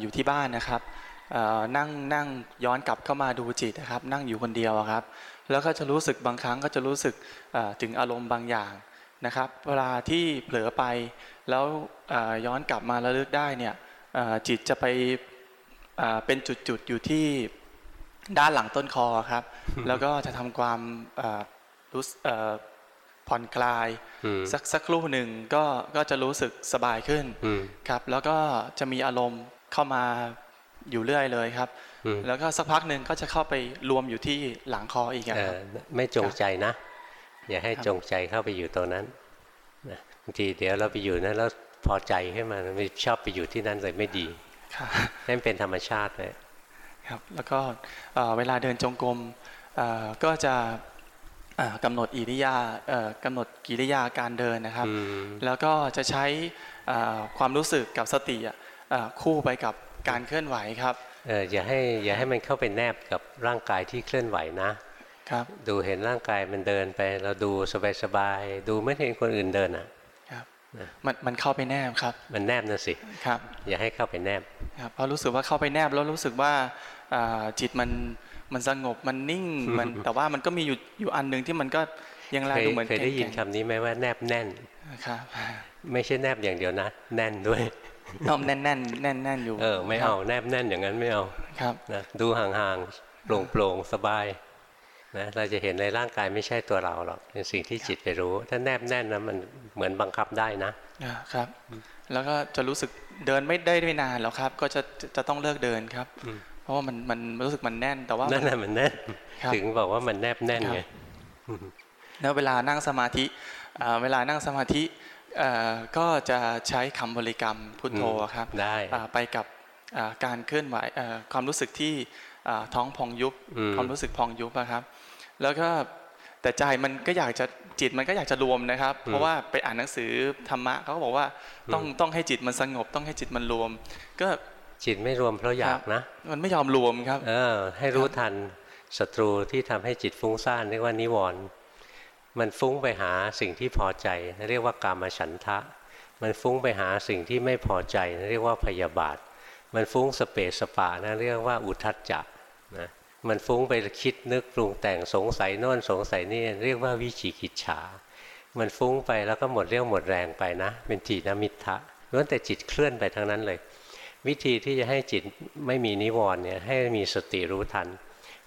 อยู่ที่บ้านนะครับนั่งนั่งย้อนกลับเข้ามาดูจิตนะครับ นั่งอยู่คนเดียวครับ แล้วก็จะรู้สึกบางครั้งก็จะรู้สึกถึงอารมณ์บางอย่างนะครับ เวลาที่เผลอไปแล้วย้อนกลับมาระลึกได้เนี่ยจิตจะไปเป็นจุดๆอยู่ที่ ด้านหลังต้นคอครับ แล้วก็จะทำความรู้ผ่อนคลาย สักสักครู่หนึ่งก็ก็จะรู้สึกสบายขึ้นครับ แล้วก็จะมีอารมณ์เข้ามาอยู่เรื่อยเลยครับ แล้วก็สักพักหนึ่งก็จะเข้าไปรวมอยู่ที่หลังคออีกครับไม่จงใจนะ อย่าให้จงใจเข้าไปอยู่ตรงนั้นบางทีเดี๋ยวเราไปอยู่นั้นแล้วพอใจขึ้นมาไม่ชอบไปอยู่ที่นั่นเลยไม่ดีนั่นเป็นธรรมชาติเลย ครับแล้วก็เวลาเดินจงกรมก็จะกำหนดอิริยากำหนดกิริยาการเดินนะครับ แล้วก็จะใช้ความรู้สึกกับสติคู่ไปกับการเคลื่อนไหวครับเอออย่าให้อย่าให้มันเข้าไปแนบกับร่างกายที่เคลื่อนไหวนะครับดูเห็นร่างกายมันเดินไปเราดูสบายๆดูไม่เห็นคนอื่นเดินอะครับ มันมันเข้าไปแนบครับ มันแนบนะสิครับ อย่าให้เข้าไปแนบครับเพราะรู้สึกว่าเข้าไปแนบแล้วรู้สึกว่าจิตมันมันสงบมันนิ่งมันแต่ว่ามันก็มีอยู่อยู่อันหนึ่งที่มันก็ยังแรดูเหมือนเคยได้ยินคำนี้ไหมว่าแนบแน่นครับ ไม่ใช่แนบอย่างเดียวนะ แน่นด้วยน้อมแน่นแน่นแน่นแน่นอยู่เออไม่เอาแนบแน่นอย่างนั้นไม่เอาครับนะดูห่างๆโปร่งโปร่งสบาย นะเราจะเห็นในร่างกายไม่ใช่ตัวเราหรอกเป็นสิ่งที่จิตไปรู้ ถ้าแนบแน่นนะมันเหมือนบังคับได้นะครับ แล้วก็จะรู้สึกเดินไม่ได้ไม่นานแล้วครับ ก็จะจะต้องเลิกเดินครับเพราะว่ามันมันรู้สึกมันแน่นแต่ว่านั่นแหละมันแน่นถึงบอกว่ามันแนบแน่นไงแล้วเวลานั่งสมาธิเวลานั่งสมาธิก็จะใช้คำบริกรรมพุทโธครับได้ไปกับการเคลื่อนไหวความรู้สึกที่ท้องพองยุบความรู้สึกพองยุบนะครับ แล้วก็แต่ใจมันก็อยากจะจิตมันก็อยากจะรวมนะครับ เพราะว่าไปอ่านหนังสือธรรมะเขาก็บอกว่าต้องต้องให้จิตมันสงบ ต้องให้จิตมันรวม ก็จิตไม่รวมเพราะอยากนะ มันไม่ยอมรวมครับ เออ ให้รู้ทันศัตรูที่ทำให้จิตฟุ้งซ่านเรียกว่านิวรณ์มันฟุ้งไปหาสิ่งที่พอใจ เรียกว่ากามฉันทะ มันฟุ้งไปหาสิ่งที่ไม่พอใจ เรียกว่าพยาบาท มันฟุ้งสเปสปะนะเรียกว่าอุทัจจะนะ มันฟุ้งไปคิดนึกปรุงแต่งสงสัยโน่นสงสัยนี่เรียกว่าวิจิกิจฉา มันฟุ้งไปแล้วก็หมดเรี่ยวหมดแรงไปนะ เป็นจีนมิทะล้วนแต่จิตเคลื่อนไปทั้งนั้นเลย วิธีที่จะให้จิตไม่มีนิวรณ์เนี่ยให้มีสติรู้ทัน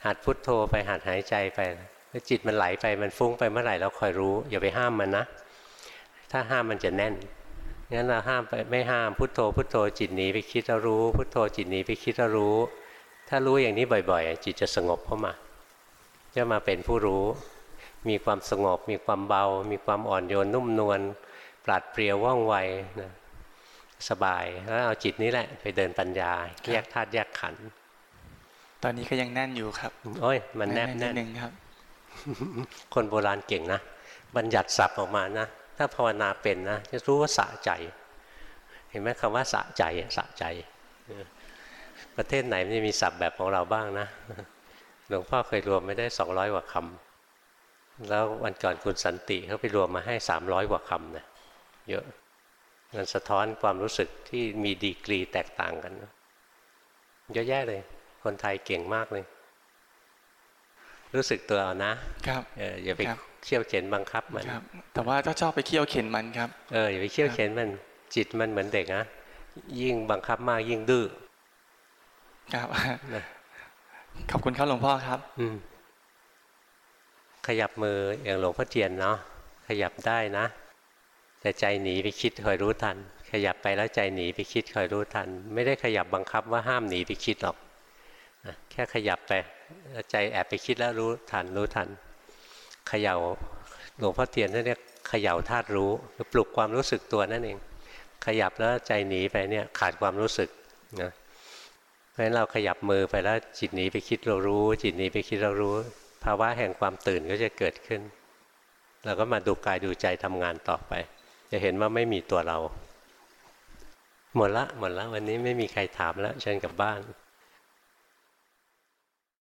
หัดพุทโธไปหัดหายใจไปแล้วจิตมันไหลไปมันฟุ้งไปเมื่อไหร่เราคอยรู้ อย่าไปห้ามมันนะ ถ้าห้ามมันจะแน่นงั้นเราห้ามไปไม่ห้ามพุทโธพุทโธจิตหนีไปคิดแล้วรู้ พุทโธจิตหนีไปคิดแล้วรู้ ถ้ารู้อย่างนี้บ่อยๆ จิตจะสงบเข้ามา จะมาเป็นผู้รู้ มีความสงบ มีความเบา มีความอ่อนโยนนุ่มนวลปราดเปรียวว่องไวนะสบายแล้วเอาจิตนี้แหละ ไปเดินปัญญา แยกธาตุแยกขันธ์ตอนนี้ก็ยังแน่นอยู่ครับโอ้ยมันแนบแน่แน่นนนิดนึงครับ คนโบราณเก่งนะบัญญัติศัพท์ออกมานะถ้าภาวนาเป็นนะจะรู้ว่าสะใจ เห็นไหมคำว่าสะใจอะสะใจ ประเทศไหนมันจะมีศัพท์แบบของเราบ้างนะ หลวงพ่อเคยรวมไม่ได้สองร้อยกว่าคำ แล้ววันก่อนคุณสันติเขาไปรวมมาให้สามร้อยกว่าคำนะเยอะมันสะท้อนความรู้สึกที่มีดีกรีแตกต่างกันนะเยอะแยะเลย คนไทยเก่งมากเลย รู้สึกตัวเอานะ ครับเอออย่าไปครับเขี่ยวเข็นบังคับมันครับ แต่ว่าก็ชอบไปเคี่ยวเข็นมันครับ เอออย่าไปเขี่ยวเข็นมันจิตมันเหมือนเด็กนะยิ่งบังคับมากยิ่งดื้อ ครับนะขอบคุณครับหลวงพ่อครับ อืมขยับมืออย่างหลวงพ่อเทียนเนาะขยับได้นะ แต่ใจหนีไปคิดคอยรู้ทัน ขยับไปแล้วใจหนีไปคิดคอยรู้ทัน ไม่ได้ขยับบังคับว่าห้ามหนีไปคิดหรอกนะแค่ขยับไปแล้วใจแอบไปคิดแล้วรู้ทันรู้ทันเขย่าหลวงพ่อเทียนนั่นเรียกเขย่าธาตุรู้คือปลุกความรู้สึกตัวนั่นเอง ขยับแล้วใจหนีไปเนี่ยขาดความรู้สึกนะ เพราะฉะนั้นเราขยับมือไปแล้วจิตหนีไปคิดเรารู้ จิตหนีไปคิดเรารู้ ภาวะแห่งความตื่นก็จะเกิดขึ้นเราก็มาดูกายดูใจทำงานต่อไป จะเห็นว่าไม่มีตัวเรา หมดละหมดละวันนี้ไม่มีใครถามแล้วเชิญกลับบ้าน